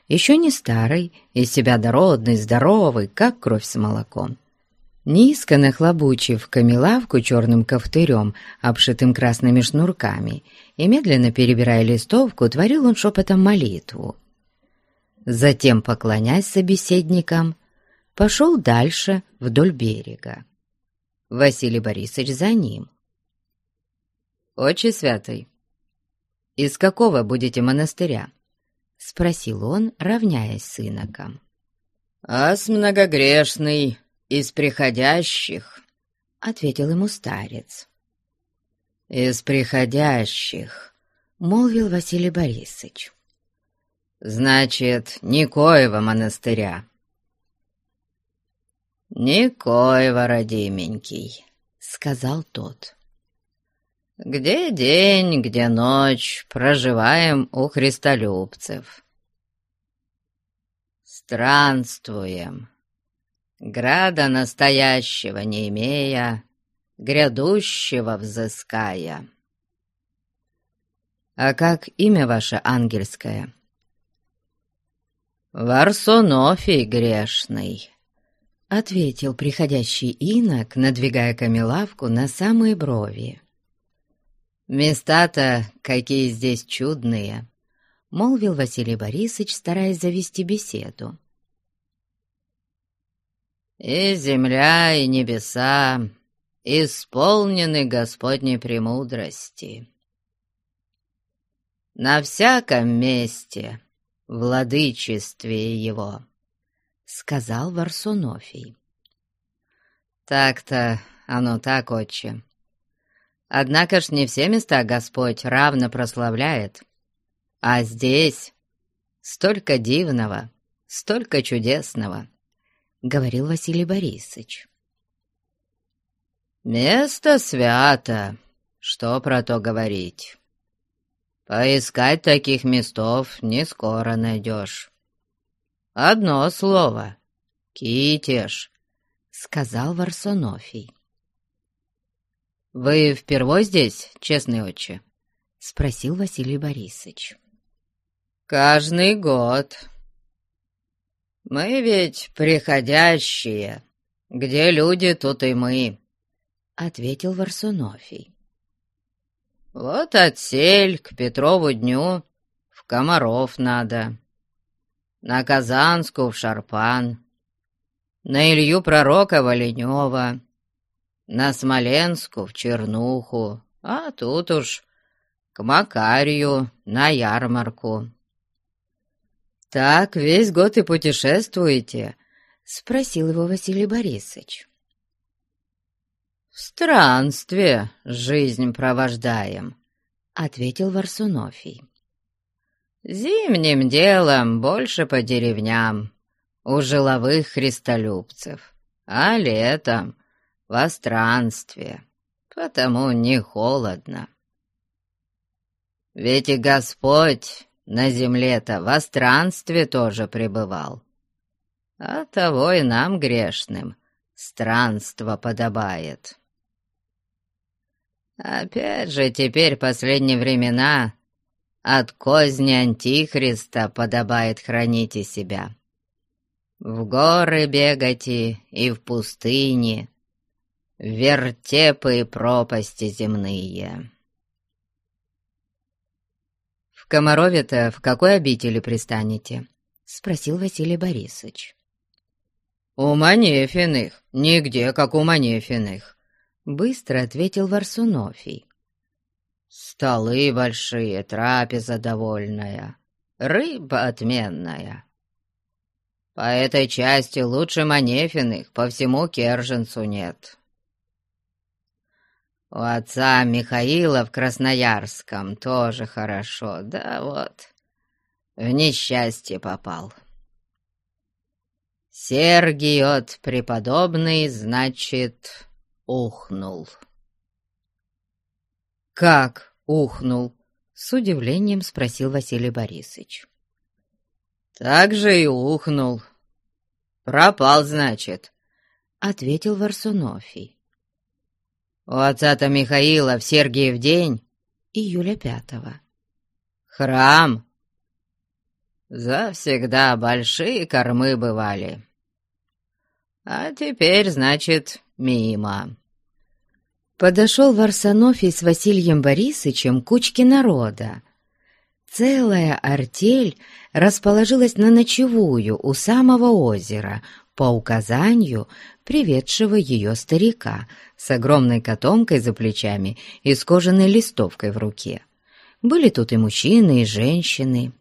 еще не старый, из себя дородный, здоровый, как кровь с молоком. Низко нахлобучив камелавку черным ковтырем, обшитым красными шнурками, и медленно перебирая листовку, творил он шепотом молитву. Затем, поклонясь собеседникам, пошел дальше вдоль берега. Василий Борисович за ним. «Отче святый, из какого будете монастыря?» — спросил он, равняясь с иноком. «Ас многогрешный, из приходящих», — ответил ему старец. «Из приходящих», — молвил Василий Борисович. «Значит, никоего монастыря». «Никоего, родименький», — сказал тот. Где день, где ночь, проживаем у христолюбцев. Странствуем, града настоящего не имея, грядущего взыская. А как имя ваше ангельское? Варсонофий грешный, — ответил приходящий инок, надвигая камелавку на самые брови. «Места-то какие здесь чудные!» — молвил Василий Борисович, стараясь завести беседу. «И земля, и небеса исполнены Господней премудрости. На всяком месте владычестве Его», — сказал Варсунофий. «Так-то оно так, отче. Однако ж не все места Господь равно прославляет. А здесь столько дивного, столько чудесного, — говорил Василий Борисович. Место свято, что про то говорить. Поискать таких местов не скоро найдешь. Одно слово — китеж, — сказал Варсонофий. «Вы впервой здесь, честный отче?» — спросил Василий Борисович. «Каждый год. Мы ведь приходящие. Где люди, тут и мы», — ответил Варсунофий. «Вот отсель к Петрову дню в Комаров надо, на Казанскую в Шарпан, на Илью Пророка Воленева» на Смоленску в Чернуху, а тут уж к Макарию на ярмарку. «Так весь год и путешествуете?» — спросил его Василий Борисович. «В странстве жизнь провождаем», — ответил Варсунофий. «Зимним делом больше по деревням, у жиловых христолюбцев, а летом во странстве, потому не холодно. Ведь и Господь на земле-то во странстве тоже пребывал. А того и нам, грешным, странство подобает. Опять же, теперь последние времена от козни Антихриста подобает храните себя. В горы бегайте и в пустыне, вертепы и пропасти земные. «В Комарове-то в какой обители пристанете?» — спросил Василий Борисович. «У Манефиных, нигде, как у Манефиных», — быстро ответил Варсунофий. «Столы большие, трапеза довольная, рыба отменная. По этой части лучше Манефиных по всему Керженцу нет». У отца Михаила в Красноярском тоже хорошо, да вот. в несчастье попал. Сергий от преподобный, значит, ухнул. «Как ухнул?» — с удивлением спросил Василий Борисович. «Так же и ухнул. Пропал, значит», — ответил Варсунофий. «У отца-то Михаила в Сергиев день...» Июля пятого. «Храм Завсегда большие кормы бывали. А теперь, значит, мимо. Подошел Варсонофий с Василием Борисычем кучки народа. Целая артель расположилась на ночевую у самого озера по указанию приведшего ее старика с огромной котомкой за плечами и с кожаной листовкой в руке. Были тут и мужчины, и женщины.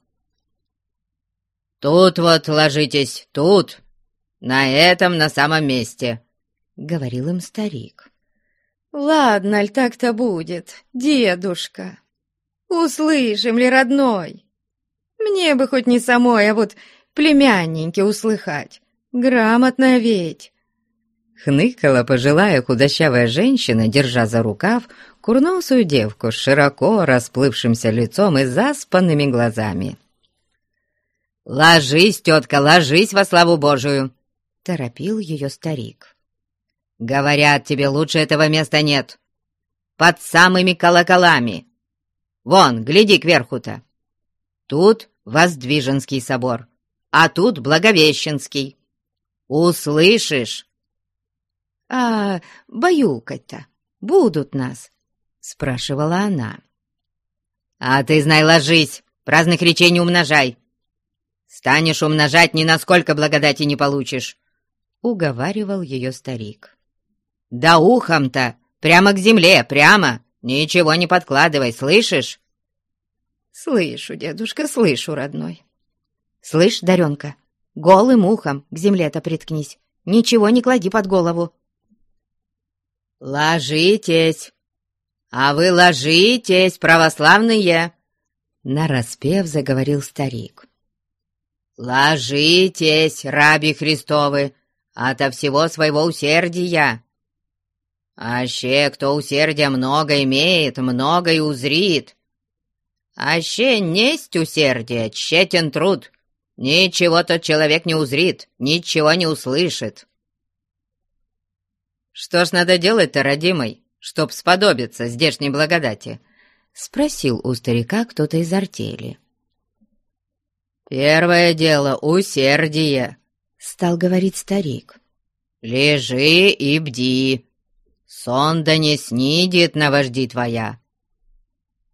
«Тут вот ложитесь, тут, на этом, на самом месте», — говорил им старик. «Ладно, аль так-то будет, дедушка. Услышим ли, родной? Мне бы хоть не самой, а вот племянненьке услыхать. Грамотно ведь». Хныкала пожилая худощавая женщина, держа за рукав курносую девку с широко расплывшимся лицом и заспанными глазами. «Ложись, тетка, ложись во славу Божию!» — торопил ее старик. «Говорят, тебе лучше этого места нет. Под самыми колоколами. Вон, гляди кверху-то. Тут Воздвиженский собор, а тут Благовещенский. Услышишь?» «А баюкать-то будут нас?» — спрашивала она. «А ты, знай, ложись, праздных речей не умножай. Станешь умножать, ни насколько благодати не получишь!» — уговаривал ее старик. «Да ухом-то! Прямо к земле, прямо! Ничего не подкладывай, слышишь?» «Слышу, дедушка, слышу, родной». «Слышь, Даренка, голым ухом к земле-то приткнись, ничего не клади под голову». «Ложитесь! А вы ложитесь, православные!» Нараспев заговорил старик. «Ложитесь, раби Христовы, ото всего своего усердия. Аще, кто усердия много имеет, много и узрит. Аще несть усердие, тщетен труд, ничего тот человек не узрит, ничего не услышит». «Что ж надо делать-то, родимый, чтоб сподобиться здешней благодати?» — спросил у старика кто-то из артели. «Первое дело — усердие», — стал говорить старик. «Лежи и бди, сон да не снидет на вожди твоя.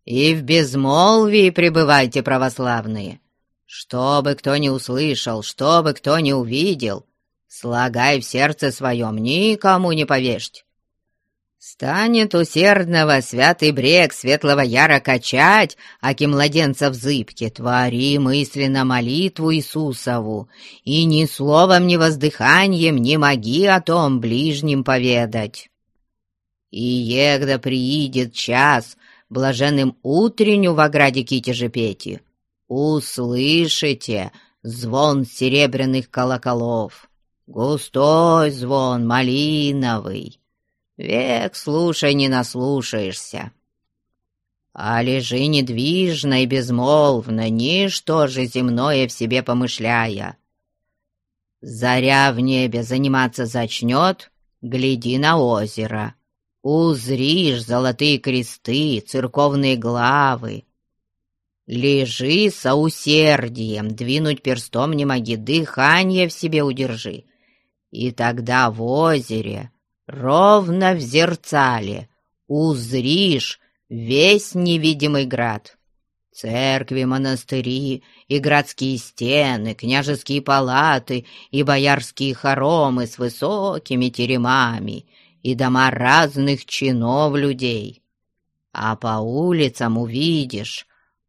И в безмолвии пребывайте, православные, чтобы кто не услышал, чтобы кто не увидел, слагай в сердце своем, никому не повесть. Станет усердного святый брег светлого яра качать, аки младенца в зыбке, твори мысленно молитву Иисусову, и ни словом, ни воздыханием не моги о том ближним поведать. И егда приидет час блаженным утренню в ограде Китежи Пети, услышите звон серебряных колоколов, густой звон малиновый, Век слушай, не наслушаешься. А лежи недвижно и безмолвно, ничто же земное в себе помышляя. Заря в небе заниматься зачнет, гляди на озеро. Узришь золотые кресты, церковные главы. Лежи со усердием, двинуть перстом не моги, дыхание в себе удержи. И тогда в озере ровно в зерцале узришь весь невидимый град. Церкви, монастыри и городские стены, княжеские палаты и боярские хоромы с высокими теремами и дома разных чинов людей. А по улицам увидишь,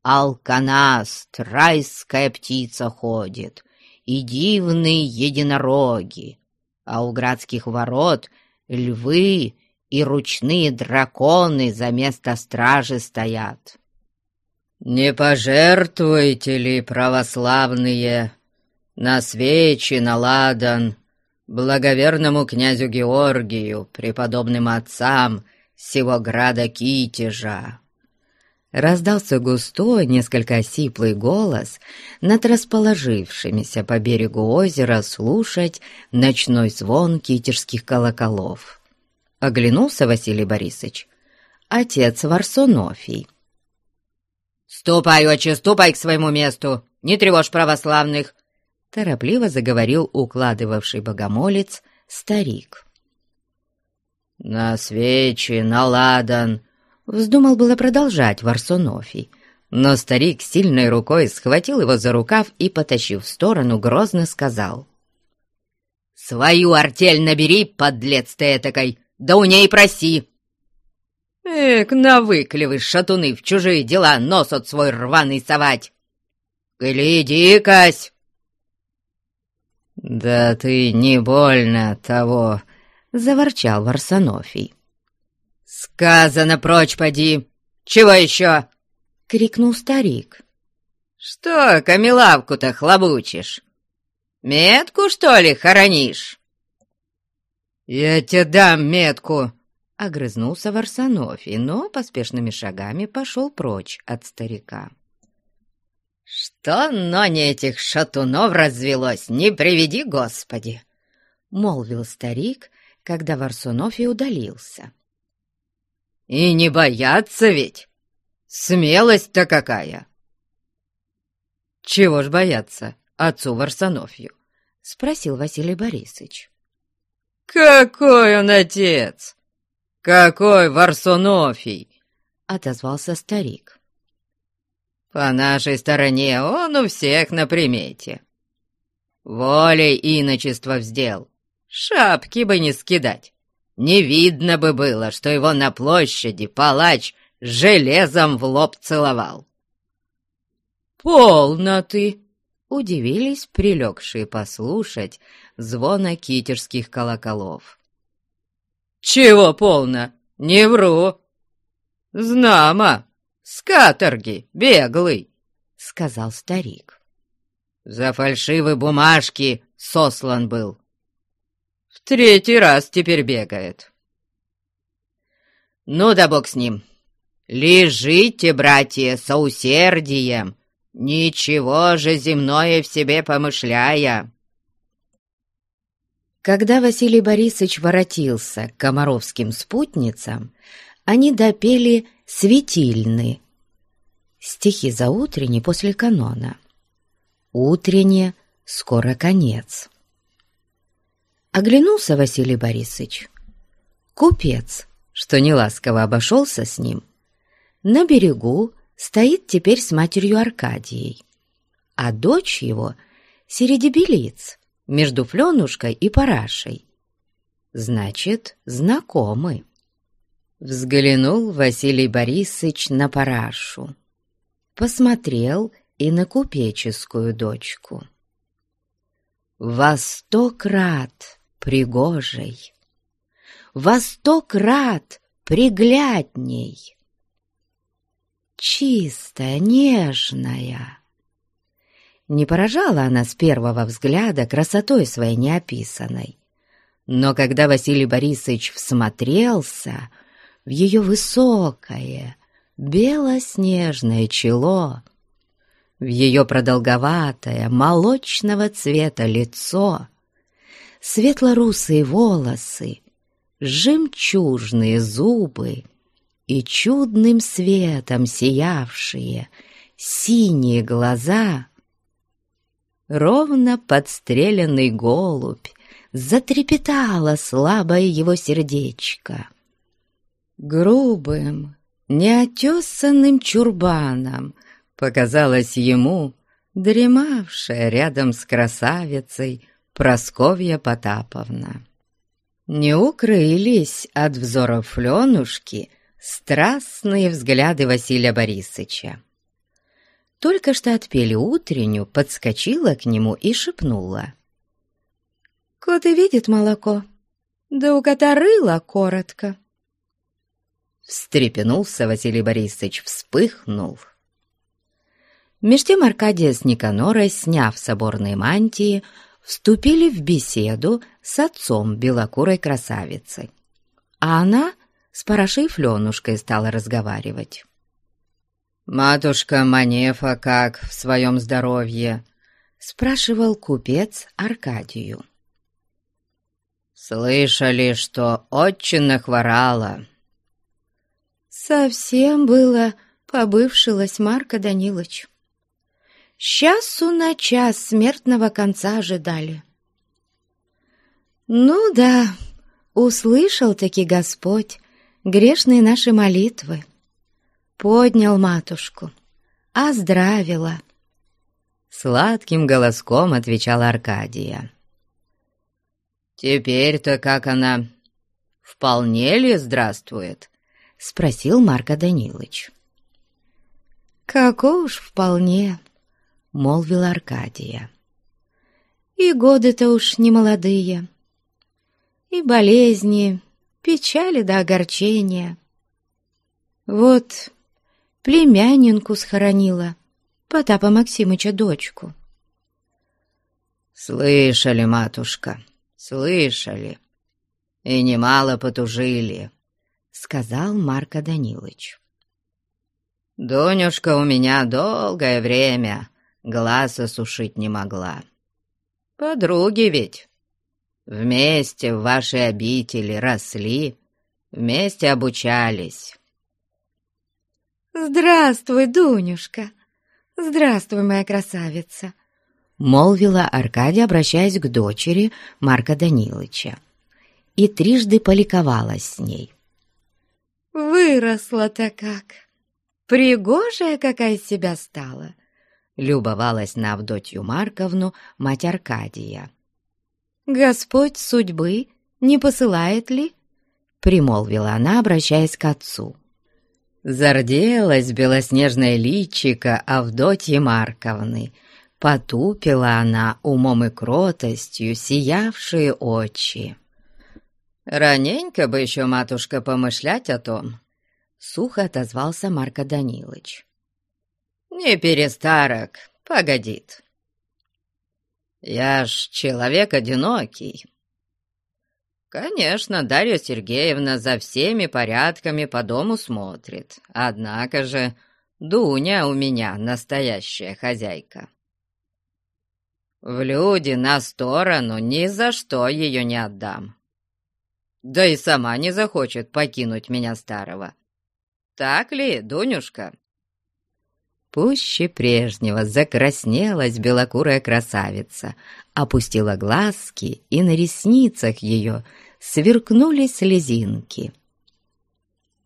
алканас, райская птица ходит, и дивные единороги, а у градских ворот — львы и ручные драконы за место стражи стоят. «Не пожертвуете ли, православные, на свечи, на ладан, благоверному князю Георгию, преподобным отцам сего града Китежа?» Раздался густой, несколько осиплый голос над расположившимися по берегу озера слушать ночной звон китежских колоколов. Оглянулся Василий Борисович. Отец Варсонофий. «Ступай, отче, ступай к своему месту! Не тревожь православных!» Торопливо заговорил укладывавший богомолец старик. «На свечи, на ладан!» Вздумал было продолжать Варсонофий, но старик сильной рукой схватил его за рукав и, потащив в сторону, грозно сказал. «Свою артель набери, подлец ты этакой, да у ней проси!» «Эк, навыкли вы, шатуны, в чужие дела нос от свой рваный совать! Гляди-кась!» «Да ты не больно того!» — заворчал Варсонофий. «Сказано прочь, поди! Чего еще?» — крикнул старик. «Что камелавку-то хлобучишь? Метку, что ли, хоронишь?» «Я тебе дам метку!» — огрызнулся Варсонофий, но поспешными шагами пошел прочь от старика. «Что но не этих шатунов развелось, не приведи, Господи!» — молвил старик, когда Варсонофий удалился. «И не бояться ведь! Смелость-то какая!» «Чего ж бояться отцу Варсонофью?» — спросил Василий Борисович. «Какой он отец! «Какой Варсунофий!» — отозвался старик. «По нашей стороне он у всех на примете. Волей иночества вздел, шапки бы не скидать. Не видно бы было, что его на площади палач железом в лоб целовал». «Полно ты!» — удивились прилегшие послушать звона китерских колоколов. «Чего полно? Не вру!» «Знамо! С каторги, беглый!» — сказал старик. «За фальшивые бумажки сослан был. Третий раз теперь бегает. Ну да бог с ним. Лежите, братья, со усердием, ничего же земное в себе помышляя. Когда Василий Борисович воротился к комаровским спутницам, они допели «Светильны» стихи за утренний после канона. Утреннее скоро конец. Оглянулся Василий Борисович. Купец, что неласково обошелся с ним, на берегу стоит теперь с матерью Аркадией, а дочь его — середебелиц, между Фленушкой и Парашей. Значит, знакомы. Взглянул Василий Борисович на Парашу. Посмотрел и на купеческую дочку. Во сто крат пригожей, во сто крат приглядней. Чистая, нежная, не поражала она с первого взгляда красотой своей неописанной. Но когда Василий Борисович всмотрелся в ее высокое, белоснежное чело, в ее продолговатое, молочного цвета лицо, светло-русые волосы, жемчужные зубы и чудным светом сиявшие синие глаза — ровно подстреленный голубь, затрепетало слабое его сердечко. Грубым, неотесанным чурбаном показалось ему дремавшая рядом с красавицей Просковья Потаповна. Не укрылись от взоров Фленушки страстные взгляды Василия Борисовича только что отпели утреннюю, подскочила к нему и шепнула. «Кот и видит молоко, да у кота рыло коротко». Встрепенулся Василий Борисович, вспыхнул. Меж тем Аркадия с Никанорой, сняв соборные мантии, вступили в беседу с отцом белокурой красавицы. А она с Парашей Фленушкой стала разговаривать. «Матушка Манефа как в своем здоровье?» — спрашивал купец Аркадию. «Слышали, что очень нахворала». «Совсем было побывшилась Марка Данилович. Часу на час смертного конца ожидали». «Ну да, услышал-таки Господь грешные наши молитвы, поднял матушку, оздравила». Сладким голоском отвечала Аркадия. «Теперь-то как она? Вполне ли здравствует?» — спросил Марко Данилович. «Како уж вполне», — молвила Аркадия. «И годы-то уж не молодые, и болезни, печали да огорчения. Вот племянинку схоронила, Потапа Максимыча дочку». «Слышали, матушка, слышали, и немало потужили», — сказал Марко Данилович. «Донюшка у меня долгое время глаз осушить не могла. Подруги ведь. Вместе в вашей обители росли, вместе обучались». «Здравствуй, Дунюшка! Здравствуй, моя красавица!» молвила Аркадия, обращаясь к дочери Марка Данилыча, и трижды поликовалась с ней. «Выросла-то как! Пригожая какая себя стала!» Любовалась на Авдотью Марковну мать Аркадия. «Господь судьбы не посылает ли?» примолвила она, обращаясь к отцу. Зарделась белоснежное личико Авдотьи Марковны — Потупила она умом и кротостью сиявшие очи. «Раненько бы еще, матушка, помышлять о том», — сухо отозвался Марко Данилович. «Не перестарок, погодит. Я ж человек одинокий. Конечно, Дарья Сергеевна за всеми порядками по дому смотрит, однако же Дуня у меня настоящая хозяйка. В люди на сторону ни за что ее не отдам. Да и сама не захочет покинуть меня старого. Так ли, Дунюшка?» Пуще прежнего закраснелась белокурая красавица, опустила глазки, и на ресницах ее сверкнули слезинки.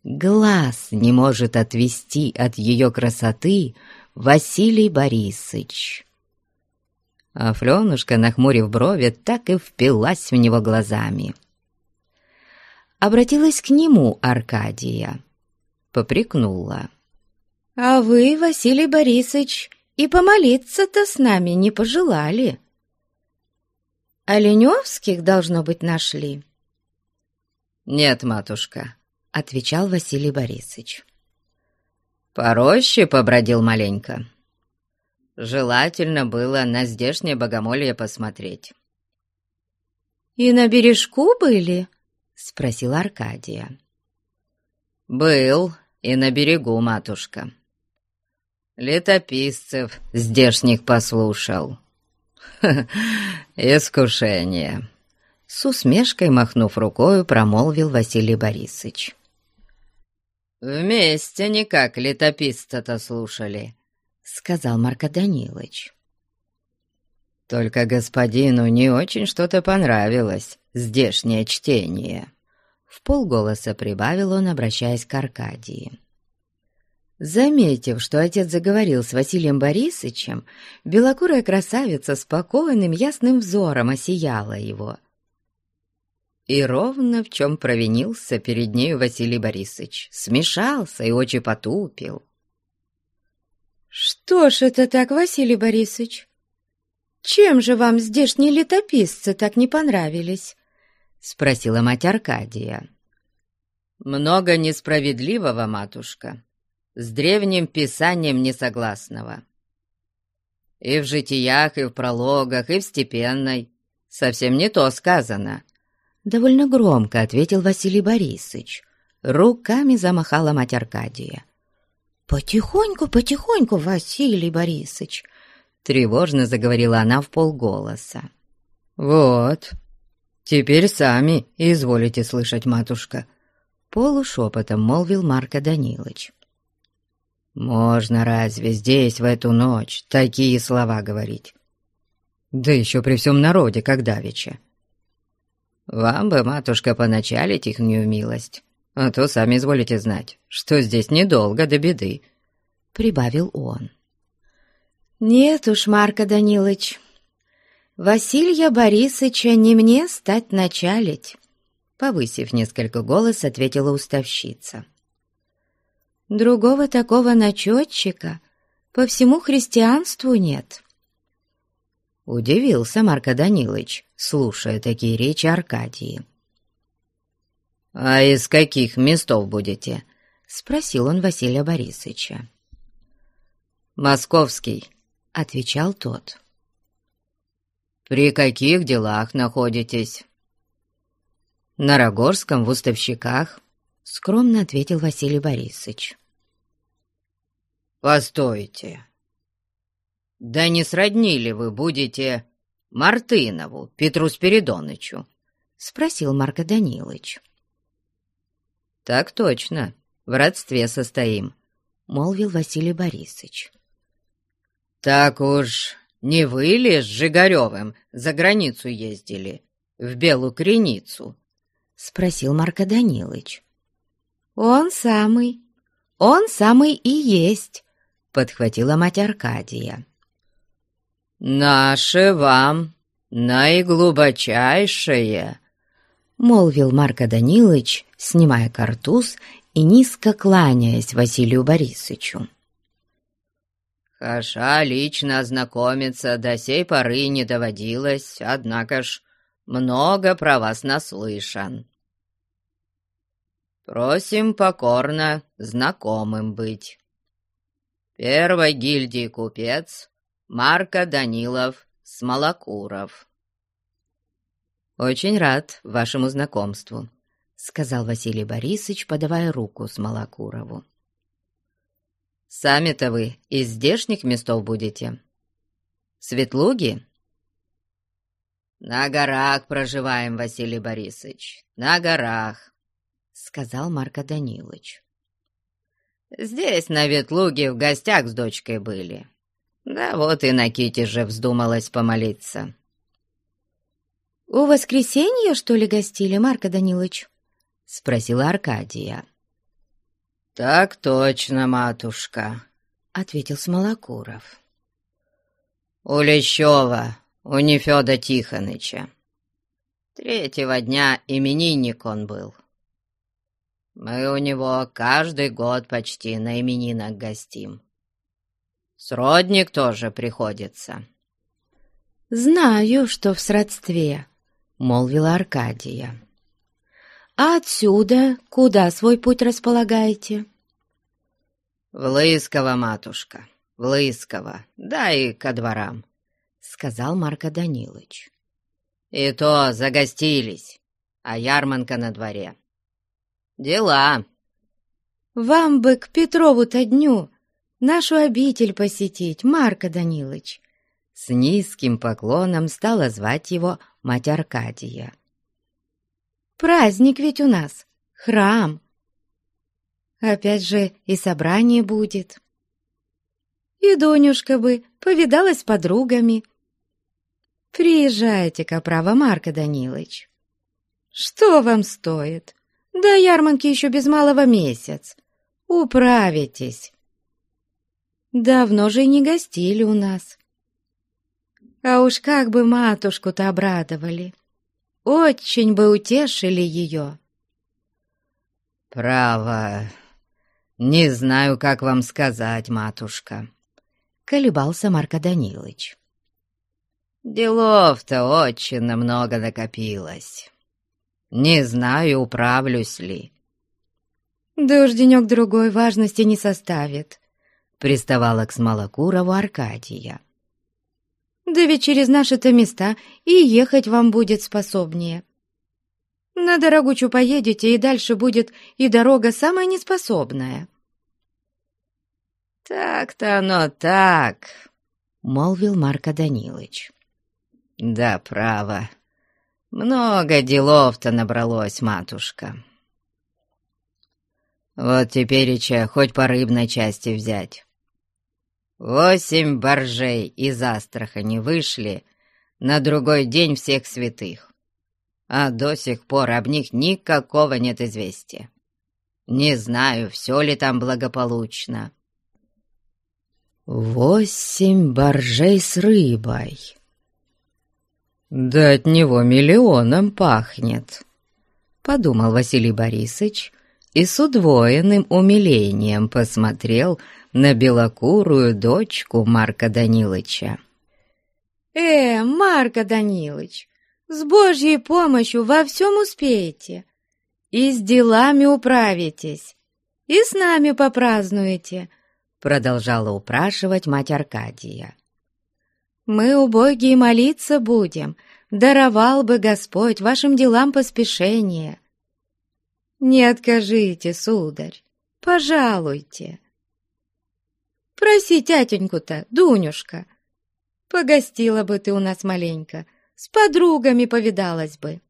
Глаз не может отвести от ее красоты Василий Борисович. А Фленушка, нахмурив брови, так и впилась в него глазами. Обратилась к нему Аркадия, попрекнула. «А вы, Василий Борисович, и помолиться-то с нами не пожелали. Оленевских, должно быть, нашли». «Нет, матушка», — отвечал Василий Борисович. «Пороще побродил маленько». Желательно было на здешнее богомолье посмотреть. «И на бережку были?» — спросила Аркадия. «Был и на берегу, матушка. Летописцев здешних послушал. искушение!» С усмешкой, махнув рукою, промолвил Василий Борисович. «Вместе никак летописца-то слушали», — сказал Марко Данилович. «Только господину не очень что-то понравилось, здешнее чтение», — в полголоса прибавил он, обращаясь к Аркадии. Заметив, что отец заговорил с Василием Борисовичем, белокурая красавица спокойным ясным взором осияла его. И ровно в чем провинился перед нею Василий Борисович, смешался и очи потупил. «Что ж это так, Василий Борисович? Чем же вам здешние летописцы так не понравились?» — спросила мать Аркадия. «Много несправедливого, матушка, с древним писанием несогласного. И в житиях, и в прологах, и в степенной. Совсем не то сказано». Довольно громко ответил Василий Борисович. Руками замахала мать Аркадия. «Потихоньку, потихоньку, Василий Борисович!» Тревожно заговорила она в полголоса. «Вот, теперь сами изволите слышать, матушка», — полушепотом молвил Марко Данилович. «Можно разве здесь в эту ночь такие слова говорить? Да еще при всем народе, как давеча. Вам бы, матушка, поначалить ихнюю милость, а то сами изволите знать, что здесь недолго до беды», — прибавил он. «Нет уж, Марко Данилович, Василия Борисовича не мне стать началить», — повысив несколько голос, ответила уставщица. Другого такого начетчика по всему христианству нет. Удивился Марко Данилович, слушая такие речи Аркадии. «А из каких местов будете?» — спросил он Василия Борисовича. «Московский», — отвечал тот. «При каких делах находитесь?» «На Рогорском, в Уставщиках», — скромно ответил Василий Борисович. «Постойте. Да не сроднили вы будете Мартынову Петру Спиридонычу?» — спросил Марко Данилович. «Так точно, в родстве состоим», — молвил Василий Борисович. «Так уж не вы ли с Жигаревым за границу ездили, в Белую Креницу?» — спросил Марко Данилович. «Он самый, он самый и есть», — подхватила мать Аркадия. «Наше вам наиглубочайшее», — молвил Марко Данилович, снимая картуз и низко кланяясь Василию Борисовичу. «Хаша лично ознакомиться до сей поры не доводилось, однако ж много про вас наслышан. Просим покорно знакомым быть. Первой гильдии купец Марко Данилов Смолокуров. «Очень рад вашему знакомству», — сказал Василий Борисович, подавая руку Смолокурову. «Сами-то вы из здешних местов будете? Светлуги?» «На горах проживаем, Василий Борисович, на горах», — сказал Марко Данилович. Здесь, на Ветлуге, в гостях с дочкой были. Да вот и на Ките же вздумалась помолиться. «У воскресенья, что ли, гостили, Марко Данилович?» — спросила Аркадия. «Так точно, матушка», — ответил Смолокуров. «У Лещева, у Нефеда Тихоныча. Третьего дня именинник он был. Мы у него каждый год почти на именинах гостим. Сродник тоже приходится». «Знаю, что в сродстве», — молвила Аркадия. «А отсюда куда свой путь располагаете?» «В Лысково, матушка, в Лысково, да и ко дворам», — сказал Марко Данилович. «И то загостились, а ярманка на дворе. Дела. Вам бы к Петрову-то дню нашу обитель посетить, Марко Данилович. С низким поклоном стала звать его мать Аркадия. Праздник ведь у нас, храм. Опять же и собрание будет. И Донюшка бы повидалась с подругами. Приезжайте-ка, право, Марко Данилович. Что вам стоит? До ярмарки еще без малого месяц. Управитесь. Давно же и не гостили у нас. А уж как бы матушку-то обрадовали. Очень бы утешили ее. «Право, не знаю, как вам сказать, матушка», — колебался Марко Данилович. «Делов-то очень много накопилось. Не знаю, управлюсь ли». «Да уж денек-другой важности не составит», — приставала к Смолокурову Аркадия. Да ведь через наши-то места и ехать вам будет способнее. На Дорогучу поедете, и дальше будет и дорога самая неспособная». «Так-то оно так», — молвил Марко Данилович. «Да, право. Много делов-то набралось, матушка. Вот теперь и хоть по рыбной части взять. Восемь боржей из Астрахани вышли на другой день всех святых, а до сих пор об них никакого нет известия. Не знаю, все ли там благополучно». «Восемь боржей с рыбой!» «Да от него миллионом пахнет», — подумал Василий Борисович и с удвоенным умилением посмотрел на белокурую дочку Марка Данилыча. «Э, Марка Данилыч, с Божьей помощью во всем успеете, и с делами управитесь, и с нами попразднуете», продолжала упрашивать мать Аркадия. Мы, убогие, молиться будем, даровал бы Господь вашим делам поспешение. Не откажите, сударь, пожалуйте. Проси тятеньку-то, Дунюшка, погостила бы ты у нас маленько, с подругами повидалась бы.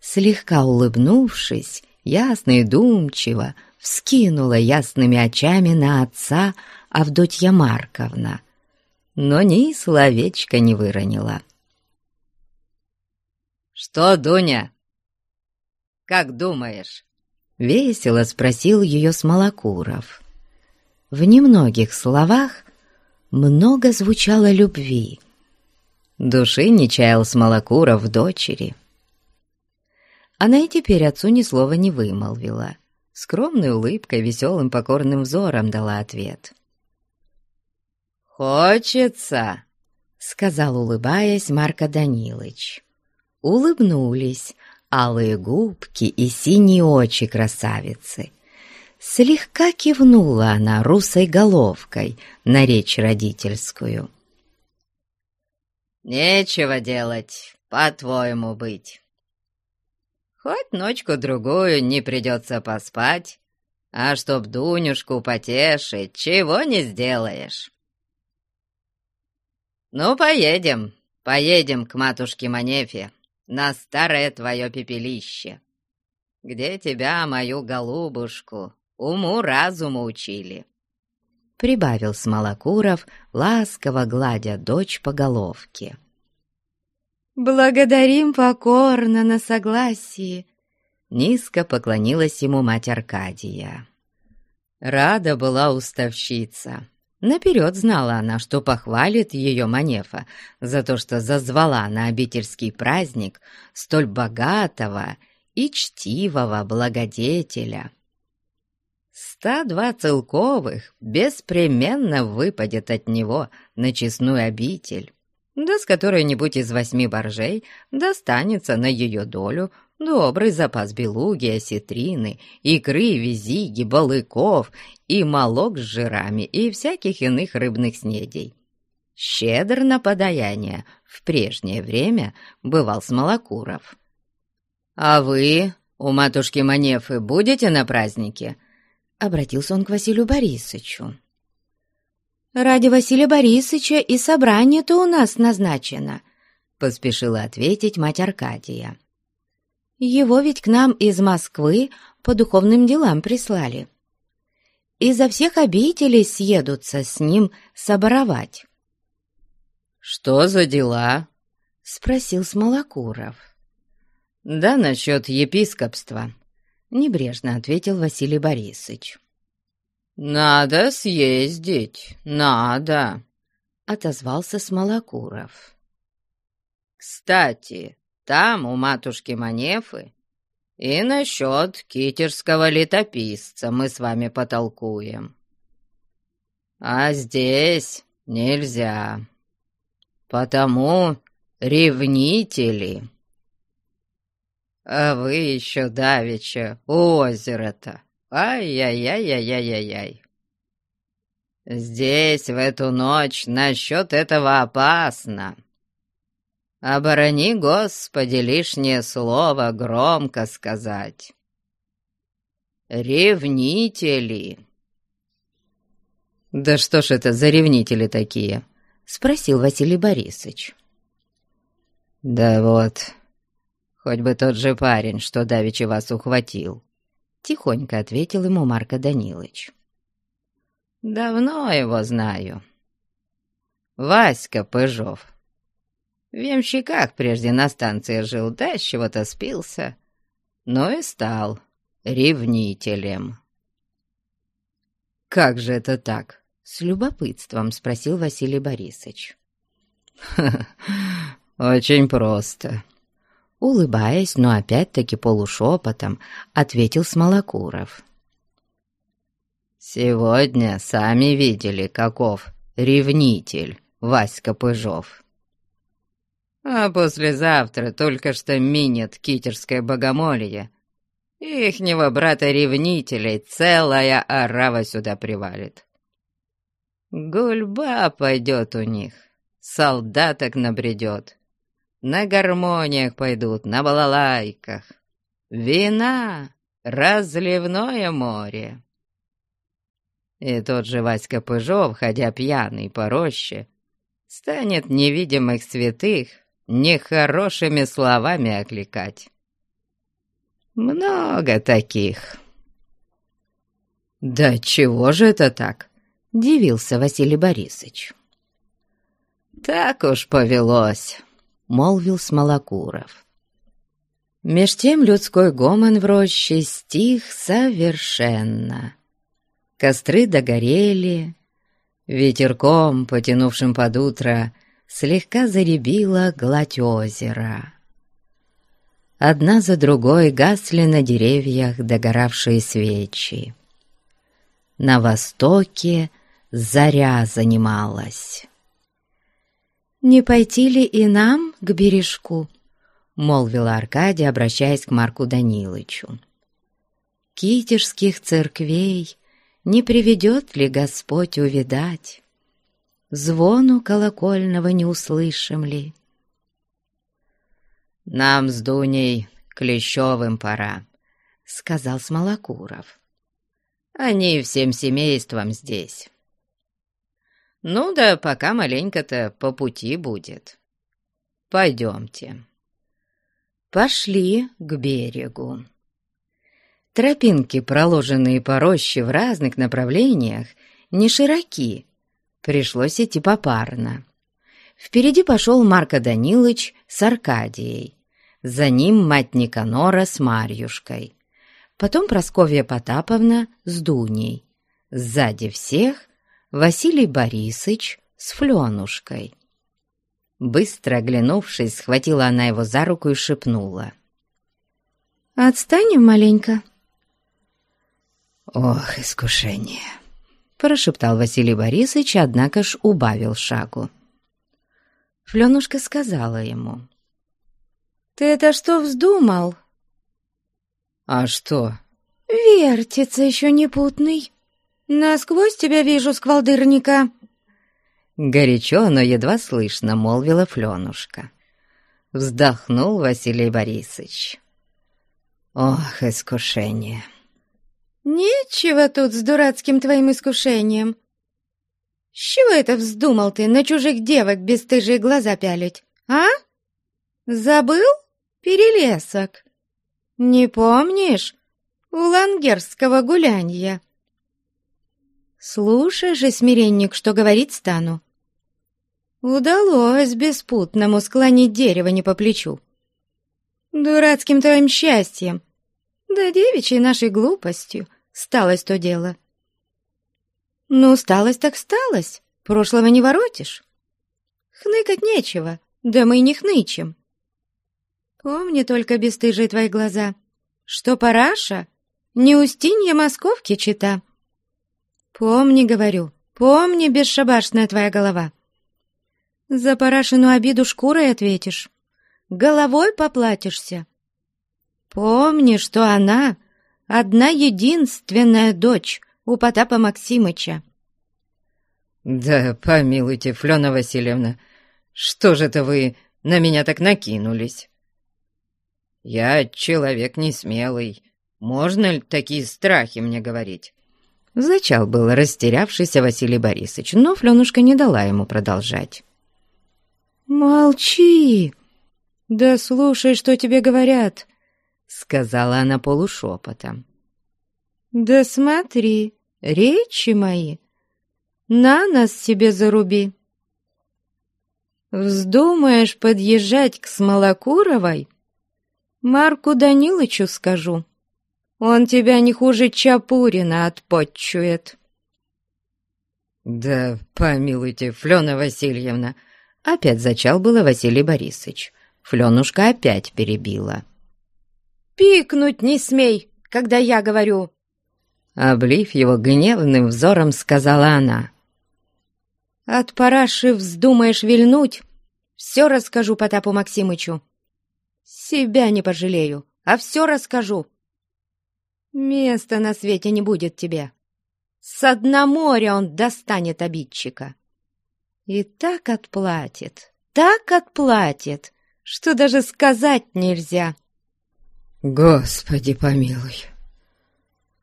Слегка улыбнувшись, ясно и думчиво, вскинула ясными очами на отца Авдотья Марковна — но ни словечка не выронила. «Что, Дуня? Как думаешь?» — весело спросил ее Смолокуров. В немногих словах много звучало любви. Души не чаял Смолокуров дочери. Она и теперь отцу ни слова не вымолвила. Скромной улыбкой, веселым покорным взором дала ответ. «Хочется», — сказал, улыбаясь, Марко Данилыч. Улыбнулись алые губки и синие очи красавицы. Слегка кивнула она русой головкой на речь родительскую. «Нечего делать, по-твоему быть. Хоть ночку-другую не придется поспать, а чтоб Дунюшку потешить, чего не сделаешь». «Ну, поедем, поедем к матушке Манефе на старое твое пепелище, где тебя, мою голубушку, уму-разуму учили». Прибавил Смолокуров, ласково гладя дочь по головке. «Благодарим покорно на согласии!» Низко поклонилась ему мать Аркадия. Рада была уставщица, Наперед знала она, что похвалит ее Манефа за то, что зазвала на обительский праздник столь богатого и чтивого благодетеля. Ста два целковых беспременно выпадет от него на честную обитель, да с которой-нибудь из восьми боржей достанется на ее долю добрый запас белуги, осетрины, икры, визиги, балыков и молок с жирами и всяких иных рыбных снедей. Щедр на подаяние в прежнее время бывал Смолокуров. «А вы у матушки Манефы будете на празднике?» Обратился он к Василию Борисовичу. «Ради Василия Борисовича и собрание-то у нас назначено», — поспешила ответить мать Аркадия. Его ведь к нам из Москвы по духовным делам прислали. Изо всех обителей съедутся с ним соборовать. «Что за дела?» — спросил Смолокуров. «Да насчет епископства», — небрежно ответил Василий Борисович. «Надо съездить, надо», — отозвался Смолокуров. «Кстати, там, у матушки Манефы, и насчет китерского летописца мы с вами потолкуем. А здесь нельзя, потому ревнители. А вы еще давеча у озера-то, ай-яй-яй-яй-яй-яй. Здесь в эту ночь насчет этого опасно. Оборони, Господи, лишнее слово громко сказать. Ревнители. «Да что ж это за ревнители такие?» — спросил Василий Борисович. «Да вот, хоть бы тот же парень, что давеча вас ухватил», — тихонько ответил ему Марко Данилович. «Давно его знаю. Васька Пыжов. В ямщиках прежде на станции жил, да с чего-то спился, но и стал ревнителем». «Как же это так?» — с любопытством спросил Василий Борисович. «Очень просто», улыбаясь, но опять-таки полушепотом, ответил Смолокуров. «Сегодня сами видели, каков ревнитель Васька Пыжов. А послезавтра только что минет китерское богомолье. Ихнего брата-ревнителей целая орава сюда привалит. Гульба пойдет у них, солдаток набредет, на гармониях пойдут, на балалайках. Вина — разливное море. И тот же Васька Пыжов, ходя пьяный по роще, станет невидимых святых нехорошими словами окликать. Много таких. «Да чего же это так?» — дивился Василий Борисович. «Так уж повелось», — молвил Смолокуров. Меж тем людской гомон в роще стих совершенно. Костры догорели, ветерком, потянувшим под утро, слегка заребила гладь озера. Одна за другой гасли на деревьях догоравшие свечи. На востоке заря занималась. «Не пойти ли и нам к бережку?» — молвила Аркадия, обращаясь к Марку Данилычу. «Китежских церквей не приведет ли Господь увидать? Звону колокольного не услышим ли? «Нам с Дуней Клещевым пора», — сказал Смолокуров. «Они всем семейством здесь». «Ну да пока маленько-то по пути будет. Пойдемте». Пошли к берегу. Тропинки, проложенные по роще в разных направлениях, не широки. Пришлось идти попарно. Впереди пошел Марко Данилович с Аркадией. За ним мать Никанора с Марьюшкой. Потом Просковья Потаповна с Дуней. Сзади всех Василий Борисович с Фленушкой. Быстро оглянувшись, схватила она его за руку и шепнула. «Отстанем маленько». «Ох, искушение!» — прошептал Василий Борисович, однако ж убавил шагу. Фленушка сказала ему. «Ты это что вздумал?» «А что?» «Вертится еще непутный. Насквозь тебя вижу, сквалдырника!» Горячо, но едва слышно молвила Фленушка. Вздохнул Василий Борисович. «Ох, искушение!» «Нечего тут с дурацким твоим искушением. С чего это вздумал ты на чужих девок бесстыжие глаза пялить, а? Забыл, перелесок? Не помнишь у лангерского гулянья?» «Слушай же, смиренник, что говорить стану. Удалось беспутному склонить дерево не по плечу. Дурацким твоим счастьем, да девичьей нашей глупостью сталось то дело. Ну, сталось так сталось, прошлого не воротишь. Хныкать нечего, да мы и не хнычем. Помни только, бесстыжие твои глаза, что параша не Устинья Московки чита. Помни, говорю, помни, бесшабашная твоя голова. За парашину обиду шкурой ответишь, головой поплатишься. Помни, что она одна единственная дочь у Потапа Максимыча. «Да помилуйте, Флёна Васильевна, что же это вы на меня так накинулись? Я человек несмелый, можно ли такие страхи мне говорить?» Зачал был растерявшийся Василий Борисович, но Флёнушка не дала ему продолжать. «Молчи! Да слушай, что тебе говорят!» — сказала она полушепотом. «Да смотри, речи мои на нас себе заруби. Вздумаешь подъезжать к Смолокуровой? Марку Данилычу скажу. Он тебя не хуже Чапурина отпотчует. «Да помилуйте, Флёна Васильевна!» Опять зачал было Василий Борисович. Флёнушка опять перебила. «Пикнуть не смей, когда я говорю!» Облив его гневным взором, сказала она. От параши вздумаешь вильнуть, все расскажу Потапу Максимычу. Себя не пожалею, а все расскажу. Места на свете не будет тебе. С дна моря он достанет обидчика. И так отплатит, так отплатит, что даже сказать нельзя. Господи помилуй,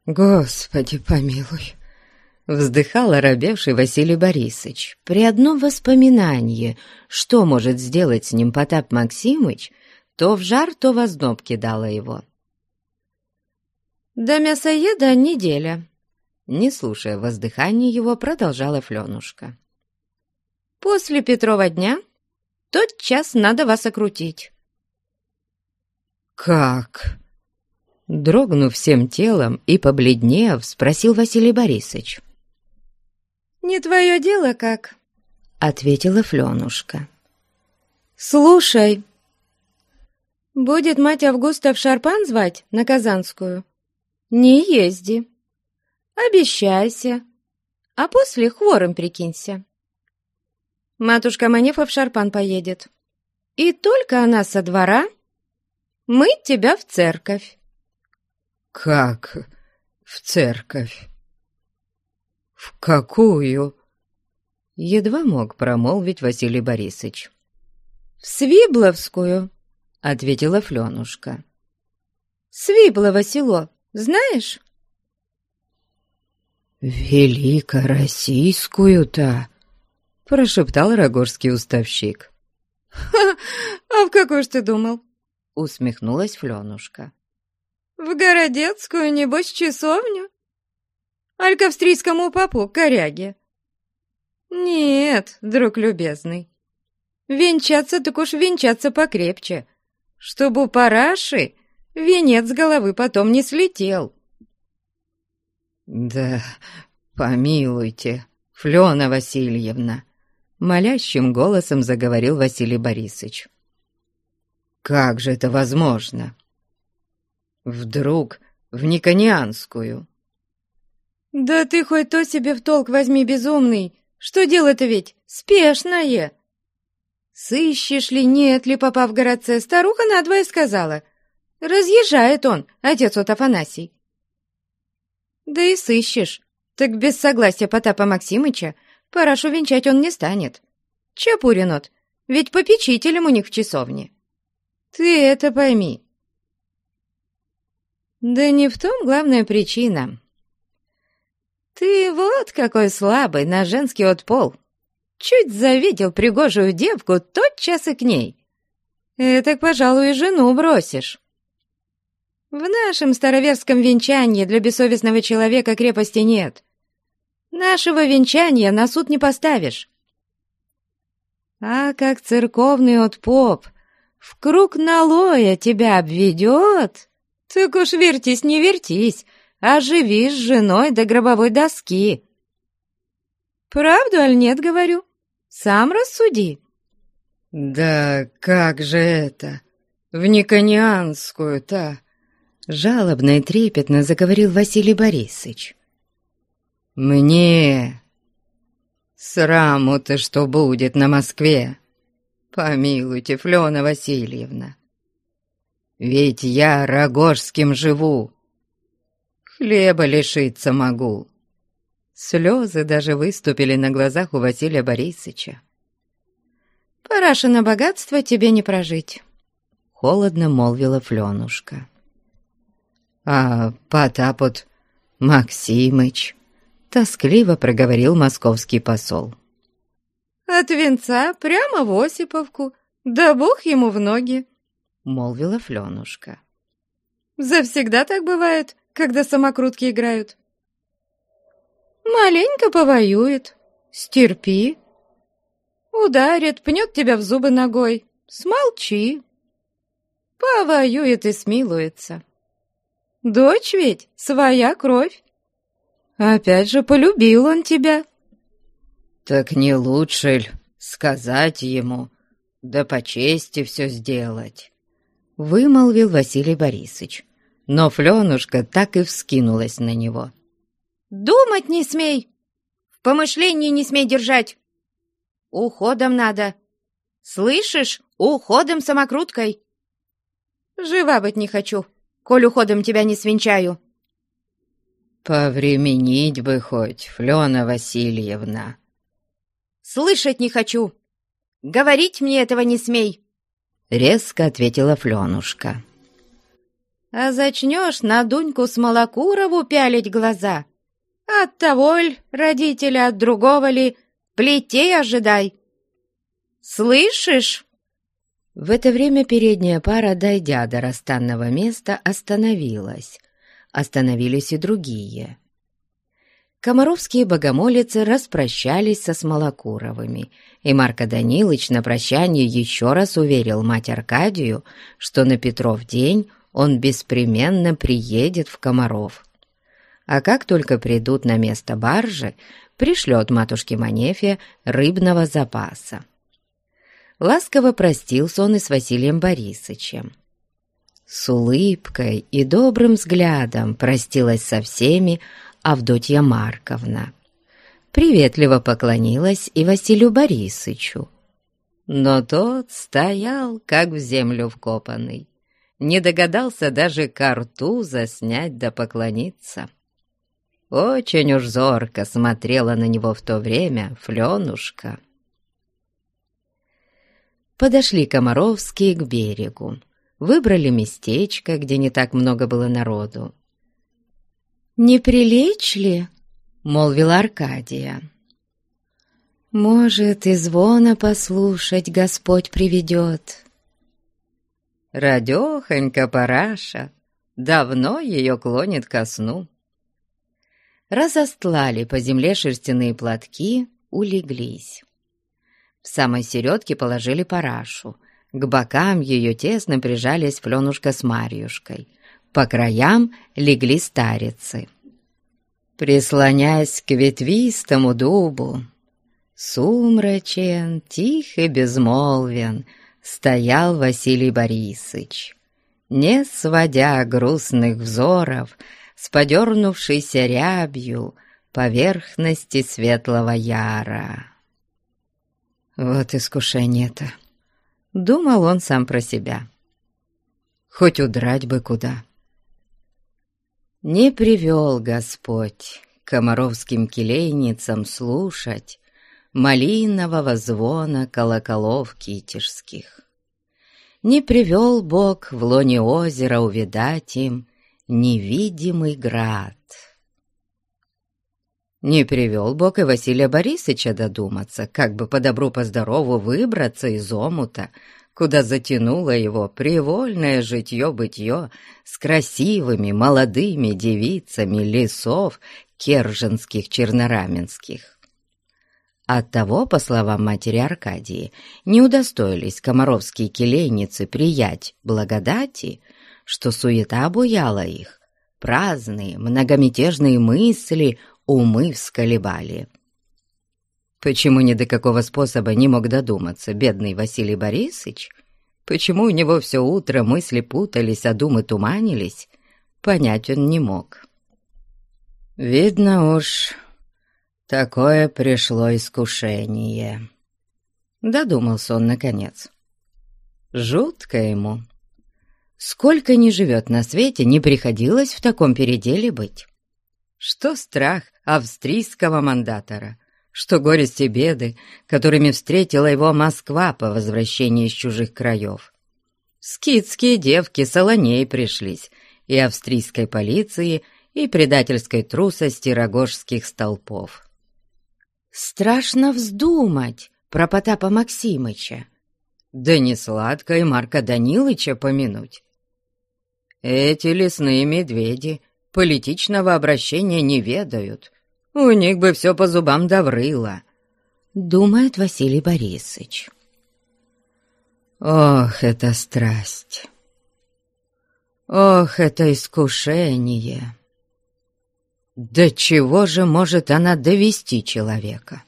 Господи помилуй, Вздыхал оробевший Василий Борисович. При одном воспоминании, что может сделать с ним Потап Максимыч, то в жар, то в озноб кидало его. «До мясоеда неделя», — не слушая воздыхания его, продолжала Фленушка. «После Петрова дня тот час надо вас окрутить». «Как?» Дрогнув всем телом и побледнев, спросил Василий Борисович. «Не твое дело как?» — ответила Фленушка. «Слушай, будет мать Августа в Шарпан звать на Казанскую? Не езди. Обещайся, а после хворым прикинься. Матушка Манефа в Шарпан поедет. И только она со двора, мы тебя в церковь». «Как в церковь?» «В какую?» Едва мог промолвить Василий Борисович. «В Свибловскую», — ответила Фленушка. «Свиблово село, знаешь?» «Великороссийскую-то!» — прошептал рогорский уставщик. «Ха! А в какую ж ты думал?» — усмехнулась Фленушка. «В Городецкую, небось, часовню?» аль к австрийскому попу, коряге. Нет, друг любезный, венчаться так уж венчаться покрепче, чтобы у параши венец с головы потом не слетел. Да, помилуйте, Флена Васильевна, молящим голосом заговорил Василий Борисович. Как же это возможно? Вдруг в Никонианскую? «Да ты хоть то себе в толк возьми, безумный! Что дело-то ведь спешное!» «Сыщешь ли, нет ли попав в городце?» Старуха надвое сказала. «Разъезжает он, отец от Афанасий». «Да и сыщешь, так без согласия Потапа Максимыча Парашу венчать он не станет. Чапурин от, ведь попечителем у них в часовне. Ты это пойми». «Да не в том главная причина», «Ты вот какой слабый на женский отпол! Чуть завидел пригожую девку, тотчас и к ней. Этак, пожалуй, и жену бросишь. В нашем староверском венчании для бессовестного человека крепости нет. Нашего венчания на суд не поставишь. А как церковный отпоп в круг налоя тебя обведет, так уж вертись не вертись, оживи с женой до гробовой доски. Правду аль нет, говорю? Сам рассуди. Да как же это? В Никонианскую-то? Жалобно и трепетно заговорил Василий Борисович. Мне сраму-то что будет на Москве? Помилуйте, Флена Васильевна. Ведь я Рогожским живу, хлеба лишиться могу. Слезы даже выступили на глазах у Василия Борисовича. «Параша на богатство тебе не прожить», — холодно молвила Фленушка. «А Потап вот Максимыч», — тоскливо проговорил московский посол. «От венца прямо в Осиповку, да бог ему в ноги», — молвила Фленушка. «Завсегда так бывает, когда самокрутки играют. Маленько повоюет, стерпи. Ударит, пнет тебя в зубы ногой, смолчи. Повоюет и смилуется. Дочь ведь своя кровь. Опять же, полюбил он тебя. Так не лучше ли сказать ему, да по чести все сделать? Вымолвил Василий Борисович, но Фленушка так и вскинулась на него. «Думать не смей! В помышлении не смей держать! Уходом надо! Слышишь, уходом самокруткой! Жива быть не хочу, коль уходом тебя не свинчаю!» «Повременить бы хоть, Флена Васильевна!» «Слышать не хочу! Говорить мне этого не смей!» Резко ответила Фленушка. «А зачнешь на Дуньку Смолокурову пялить глаза? От того ль, родителя, от другого ли, плетей ожидай! Слышишь?» В это время передняя пара, дойдя до расстанного места, остановилась, остановились и другие. Комаровские богомолицы распрощались со Смолокуровыми, и Марко Данилович на прощание еще раз уверил мать Аркадию, что на Петров день он беспременно приедет в Комаров. А как только придут на место баржи, пришлет матушке Манефе рыбного запаса. Ласково простился он и с Василием Борисовичем. С улыбкой и добрым взглядом простилась со всеми Авдотья Марковна. Приветливо поклонилась и Василию Борисовичу. Но тот стоял, как в землю вкопанный. Не догадался даже картуза снять да поклониться. Очень уж зорко смотрела на него в то время Фленушка. Подошли Комаровские к берегу выбрали местечко, где не так много было народу. «Не прилечь ли?» — молвила Аркадия. «Может, и звона послушать Господь приведет». Радехонька параша, давно ее клонит ко сну. Разостлали по земле шерстяные платки, улеглись. В самой середке положили парашу — к бокам ее тесно прижались Фленушка с Марьюшкой. По краям легли старицы. Прислоняясь к ветвистому дубу, Сумрачен, тих и безмолвен, Стоял Василий Борисыч, Не сводя грустных взоров С подернувшейся рябью Поверхности светлого яра. Вот искушение-то! Думал он сам про себя. Хоть удрать бы куда. Не привел Господь комаровским келейницам слушать малинового звона колоколов китежских. Не привел Бог в лоне озера увидать им невидимый град. Не привел Бог и Василия Борисовича додуматься, как бы по добру по здорову выбраться из омута, куда затянуло его привольное житье-бытье с красивыми молодыми девицами лесов керженских чернораменских. Оттого, по словам матери Аркадии, не удостоились комаровские келейницы приять благодати, что суета обуяла их, праздные, многомятежные мысли умы всколебали. Почему ни до какого способа не мог додуматься бедный Василий Борисович? Почему у него все утро мысли путались, а думы туманились? Понять он не мог. Видно уж, такое пришло искушение. Додумался он наконец. Жутко ему. Сколько ни живет на свете, не приходилось в таком переделе быть. Что страх австрийского мандатора, что горести беды, которыми встретила его Москва по возвращении из чужих краев. Скидские девки солоней пришлись и австрийской полиции, и предательской трусости рогожских столпов. Страшно вздумать про Потапа Максимыча. Да не сладко и Марка Данилыча помянуть. Эти лесные медведи политичного обращения не ведают. У них бы все по зубам доврыло, — думает Василий Борисович. Ох, это страсть! Ох, это искушение! До чего же может она довести человека?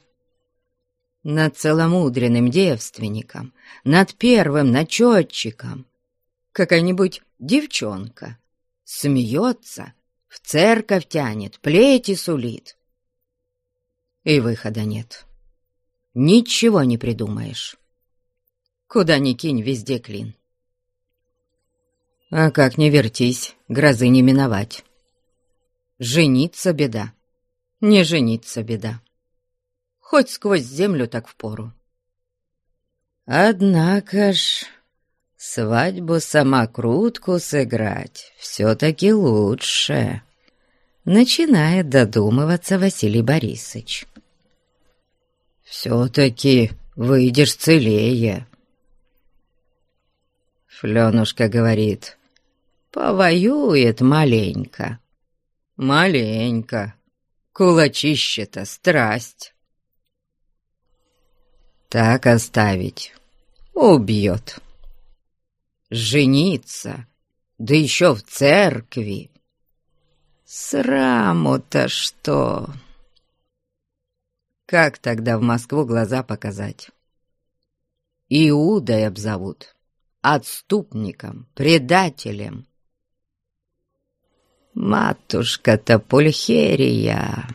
Над целомудренным девственником, над первым начетчиком, какая-нибудь девчонка смеется, в церковь тянет, плети сулит. И выхода нет. Ничего не придумаешь. Куда ни кинь, везде клин. А как не вертись, грозы не миновать. Жениться беда, не жениться беда. Хоть сквозь землю так впору. Однако ж, свадьбу-самокрутку сыграть все-таки лучше. Начинает додумываться Василий Борисович. Все-таки выйдешь целее. Фленушка говорит, повоюет маленько. Маленько. Кулачище-то страсть. Так оставить. Убьет. Жениться. Да еще в церкви. Сраму-то что? Как тогда в Москву глаза показать? Иудой обзовут, отступником, предателем. Матушка-то Пульхерия,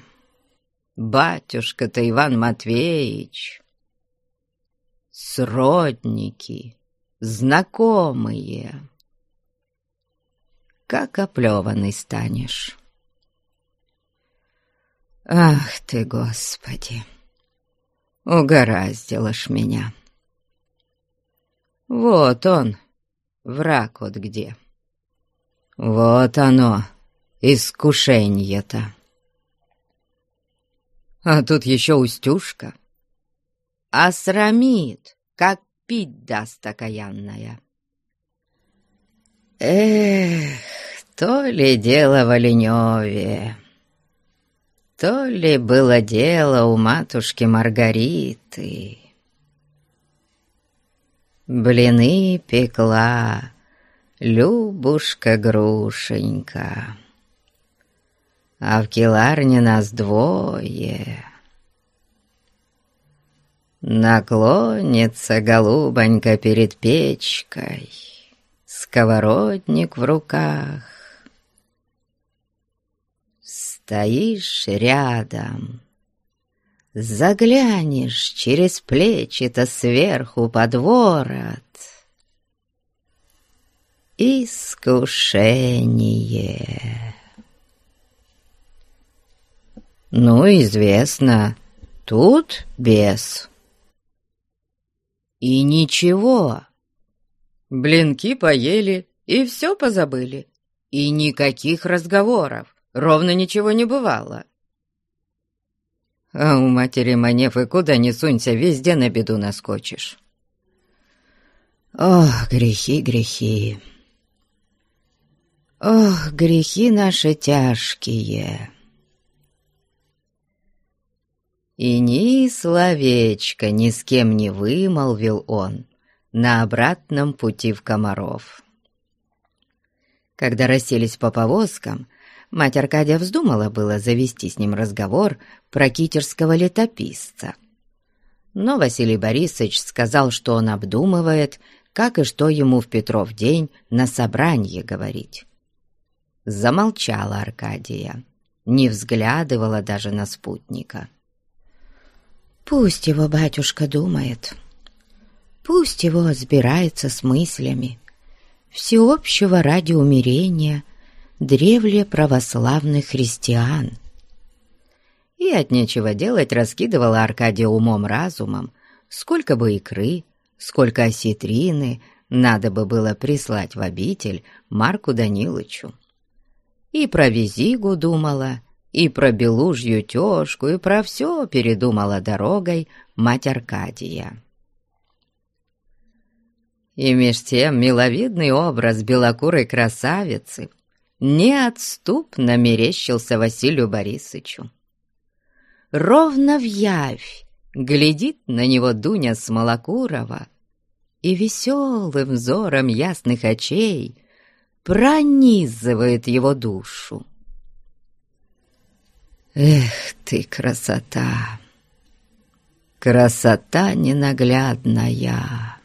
батюшка-то Иван Матвеевич, сродники, знакомые. Как оплеванный станешь. Ах ты, Господи, угораздило ж меня. Вот он, враг вот где. Вот оно, искушенье-то. А тут еще Устюшка. А срамит, как пить даст окаянная. Эх, то ли дело в Оленеве, то ли было дело у матушки Маргариты. Блины пекла Любушка-грушенька а в келарне нас двое. Наклонится голубонька перед печкой, сковородник в руках. Стоишь рядом, заглянешь через плечи-то сверху под ворот. Искушение. Ну, известно, тут бес. И ничего. Блинки поели и все позабыли. И никаких разговоров, ровно ничего не бывало. А у матери Манефы куда ни сунься, везде на беду наскочишь. Ох, грехи, грехи. Ох, грехи наши тяжкие. И ни словечко ни с кем не вымолвил он на обратном пути в Комаров. Когда расселись по повозкам, мать Аркадия вздумала было завести с ним разговор про китерского летописца. Но Василий Борисович сказал, что он обдумывает, как и что ему в Петров день на собрании говорить. Замолчала Аркадия, не взглядывала даже на спутника. Пусть его батюшка думает, пусть его сбирается с мыслями всеобщего ради умерения древле православных христиан. и от нечего делать раскидывала Аркадия умом-разумом, сколько бы икры, сколько осетрины надо бы было прислать в обитель Марку Данилычу. И про Визигу думала, и про Белужью тёшку, и про все передумала дорогой мать Аркадия. И меж тем миловидный образ белокурой красавицы неотступно мерещился Василию Борисовичу. Ровно в явь глядит на него Дуня Смолокурова и веселым взором ясных очей пронизывает его душу. Эх ты, красота! Красота ненаглядная!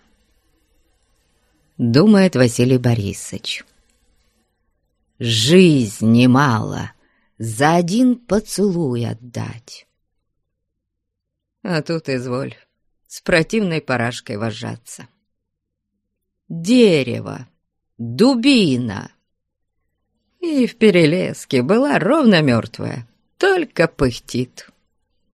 Думает Василий Борисович. Жизни мало за один поцелуй отдать. А тут изволь с противной парашкой вожаться. Дерево, дубина. И в перелеске была ровно мертвая, только пыхтит.